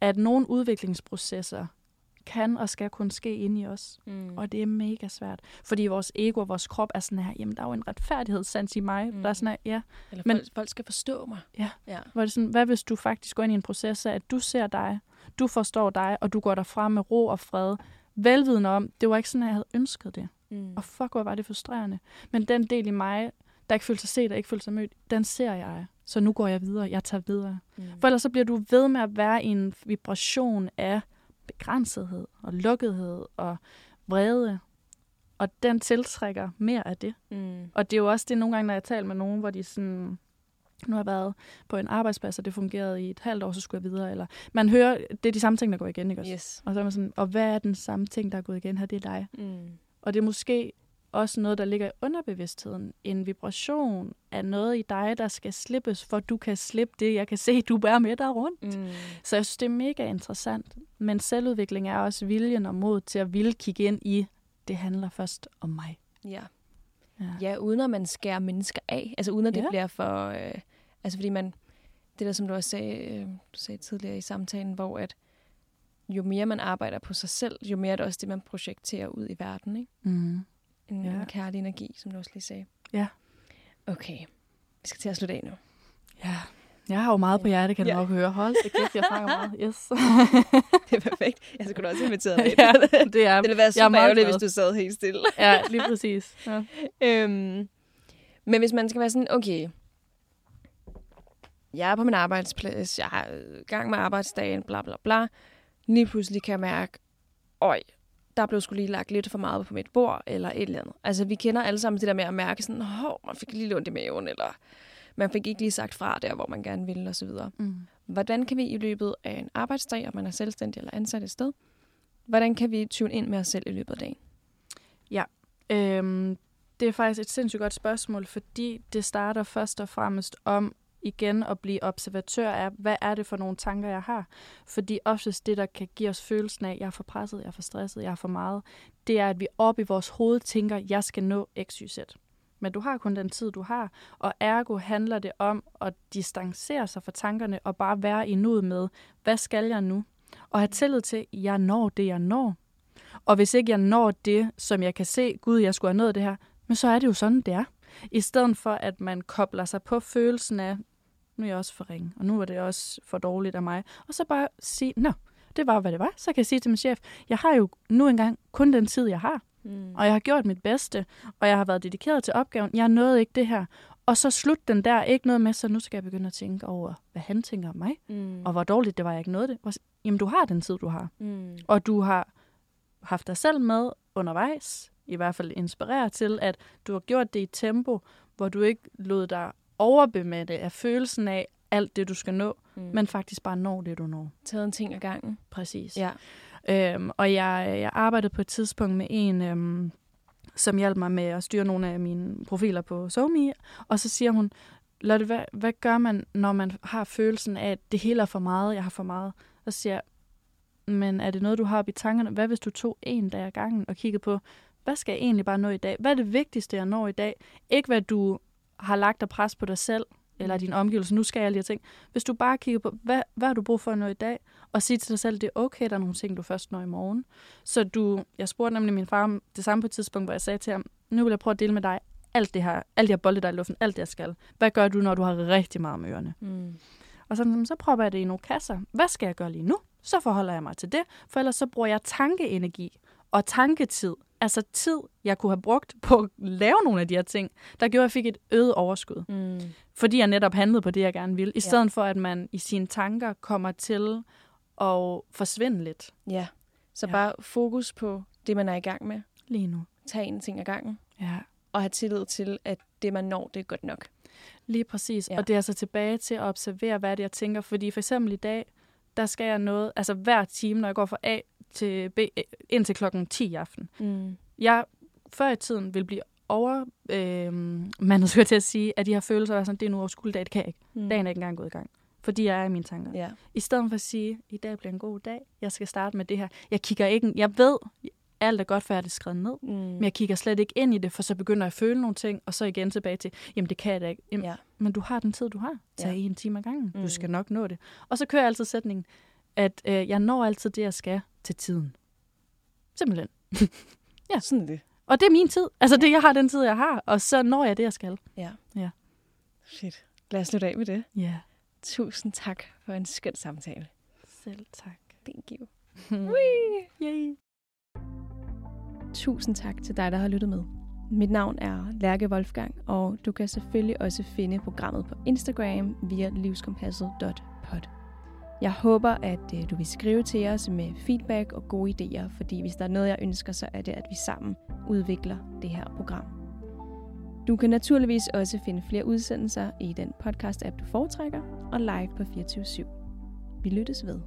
at nogle udviklingsprocesser kan og skal kun ske inde i os. Mm. Og det er mega svært. Fordi vores ego og vores krop er sådan her, jamen der er jo en retfærdighedssans i mig. Mm. Der er sådan her, ja. Eller men, folk, folk skal forstå mig. Ja. ja. Hvor det sådan, hvad hvis du faktisk går ind i en proces af, at du ser dig, du forstår dig, og du går derfra med ro og fred, velvidende om, det var ikke sådan, at jeg havde ønsket det. Mm. Og fuck, hvor var det frustrerende. Men den del i mig, der ikke følte sig set og ikke følte sig mødt, den ser jeg. Så nu går jeg videre, jeg tager videre. Mm. For ellers så bliver du ved med at være i en vibration af begrænsethed og lukkethed og vrede. Og den tiltrækker mere af det. Mm. Og det er jo også det nogle gange, når jeg taler med nogen, hvor de sådan, nu har jeg været på en arbejdsplads, og det fungerede i et halvt år, så skulle jeg videre. Eller man hører, det er de samme ting, der går igen, ikke også? Yes. Og så er man sådan, og hvad er den samme ting, der er gået igen her? Det er dig. Mm. Og det er måske også noget, der ligger i underbevidstheden. En vibration af noget i dig, der skal slippes, for du kan slippe det, jeg kan se, du bærer med dig rundt. Mm. Så jeg synes, det er mega interessant. Men selvudvikling er også viljen og mod til at ville kigge ind i, det handler først om mig. Ja. Ja, ja uden at man skærer mennesker af. Altså uden at det ja. bliver for... Øh, altså fordi man... Det der, som du også sagde, øh, du sagde tidligere i samtalen, hvor at jo mere man arbejder på sig selv, jo mere er det også det, man projekterer ud i verden. Ikke? Mm en, ja. en kærlig energi, som du også lige sagde. Ja. Okay, vi skal til at slutte af nu. Ja. Jeg har jo meget på hjerte, kan du Ja. nok høre. Hold da kæft, jeg snakker meget. Yes. Det er perfekt. Jeg skulle også invitere dig. ja, det er Det ville være er super meget ærgerligt, hvis du sad helt stille. Ja, lige præcis. Ja. øhm, men hvis man skal være sådan, okay, jeg er på min arbejdsplads, jeg har gang med arbejdsdagen, bla bla bla. Lige pludselig kan jeg mærke, øj, der blev skulle lige lagt lidt for meget på mit bord, eller et eller andet. Altså, vi kender alle sammen det der med at mærke sådan, hov, man fik lige ondt i maven, eller man fik ikke lige sagt fra der, hvor man gerne ville, osv. Mm. Hvordan kan vi i løbet af en arbejdsdag, om man er selvstændig eller ansat et sted, hvordan kan vi tune ind med os selv i løbet af dagen? Øhm, det er faktisk et sindssygt godt spørgsmål, fordi det starter først og fremmest om igen at blive observatør af, hvad er det for nogle tanker, jeg har. Fordi oftest det, der kan give os følelsen af, at jeg er for presset, jeg er for stresset, jeg er for meget, det er, at vi op i vores hoved tænker, jeg skal nå x, y, z. Men du har kun den tid, du har, og ergo handler det om at distancere sig fra tankerne og bare være i nuet med, hvad skal jeg nu? Og have tillid til, at jeg når det, jeg når. Og hvis ikke jeg når det, som jeg kan se, gud, jeg skulle have nået det her, men så er det jo sådan, det er. I stedet for, at man kobler sig på følelsen af, nu er jeg også for ringe, og nu er det også for dårligt af mig. Og så bare sige, nå, det var, hvad det var. Så kan jeg sige til min chef, jeg har jo nu engang kun den tid, jeg har. Mm. Og jeg har gjort mit bedste, og jeg har været dedikeret til opgaven. Jeg nåede ikke det her. Og så slut den der, ikke noget med, så nu skal jeg begynde at tænke over, hvad han tænker om mig, Mm. og hvor dårligt det var, jeg ikke nåede det. Jamen, du har den tid, du har. Mm. Og du har haft dig selv med undervejs, i hvert fald inspirere til, at du har gjort det i tempo, hvor du ikke lod dig overbemætte af følelsen af alt det, du skal nå, Mm. men faktisk bare når det, du når. taget en ting ad gangen. Præcis. Ja. Øhm, og jeg, jeg arbejdede på et tidspunkt med en, øhm, som hjalp mig med at styre nogle af mine profiler på SoMe, og så siger hun, Lotte, hvad, hvad gør man, når man har følelsen af, at det hele er for meget, jeg har for meget? Så siger jeg, men er det noget, du har op i tankerne? Hvad hvis du tog en dag ad gangen og kiggede på, hvad skal jeg egentlig bare nå i dag? Hvad er det vigtigste, jeg når i dag? Ikke hvad du har lagt af pres på dig selv, eller din omgivelse, nu skal jeg lige ting. Hvis du bare kigger på, hvad, hvad har du brug for at nå i dag? Og sige til dig selv, det er okay, der er nogle ting, du først når i morgen. Så du, jeg spurgte nemlig min far om det samme på et tidspunkt, hvor jeg sagde til ham, nu vil jeg prøve at dele med dig alt det her, alt de her bolde, der er i luften, alt det, jeg skal. Hvad gør du, når du har rigtig meget om ørerne? Mm. Og så, så propper jeg det i nogle kasser. Hvad skal jeg gøre lige nu? Så forholder jeg mig til det, for ellers så bruger jeg tankeenergi og tanketid. Altså tid, jeg kunne have brugt på at lave nogle af de her ting, der gjorde, at jeg fik et øget overskud. Mm. Fordi jeg netop handlede på det, jeg gerne ville. I Ja. stedet for, at man i sine tanker kommer til at forsvinde lidt Ja. Så Ja. bare fokus på det, man er i gang med. lige nu. Tag en ting ad gangen. Ja, Og have tillid til, at det, man når, det er godt nok. lige præcis. Ja. Ja. Og det er altså tilbage til at observere, hvad det er, jeg tænker. Fordi for eksempel i dag, der skal jeg noget, altså hver time, når jeg går fra A til B, øh, indtil klokken 10 i aften. Mm. Jeg før i tiden vil blive over, øh, man skulle til at sige, at de her følelser er sådan, det er nu overskuelig dag, det kan jeg ikke. Mm. Dagen er ikke engang gået i gang. Fordi jeg er i mine tanker. Ja. I stedet for at sige, i dag bliver en god dag, jeg skal starte med det her. Jeg kigger ikke, jeg ved, alt er godt, har det skrevet ned. Mm. Men jeg kigger slet ikke ind i det, for så begynder jeg at føle nogle ting, og så igen tilbage til, jamen det kan jeg da ikke. Jamen, Ja. Men du har den tid, du har. Tag ja. en time ad gangen. Mm. Du skal nok nå det. Og så kører jeg altid sætningen, at øh, jeg når altid det, jeg skal til tiden. Simpelthen. Ja. Sådan er det. Og det er min tid. Altså det, jeg har den tid, jeg har. Og så når jeg det, jeg skal. Ja. Ja. Fedt. Lad os slutte af med det. Ja. Tusind tak for en skøn samtale. Selv tak. Thank you. Yay. Tusind tak til dig, der har lyttet med. Mit navn er Lærke Wolfgang, og du kan selvfølgelig også finde programmet på Instagram via livskompasset.pod. Jeg håber, at øh, du vil skrive til os med feedback og gode idéer, fordi hvis der er noget, jeg ønsker, så er det, at vi sammen udvikler det her program. Du kan naturligvis også finde flere udsendelser i den podcast-app, du foretrækker, og live på 24 /7. Vi lyttes ved.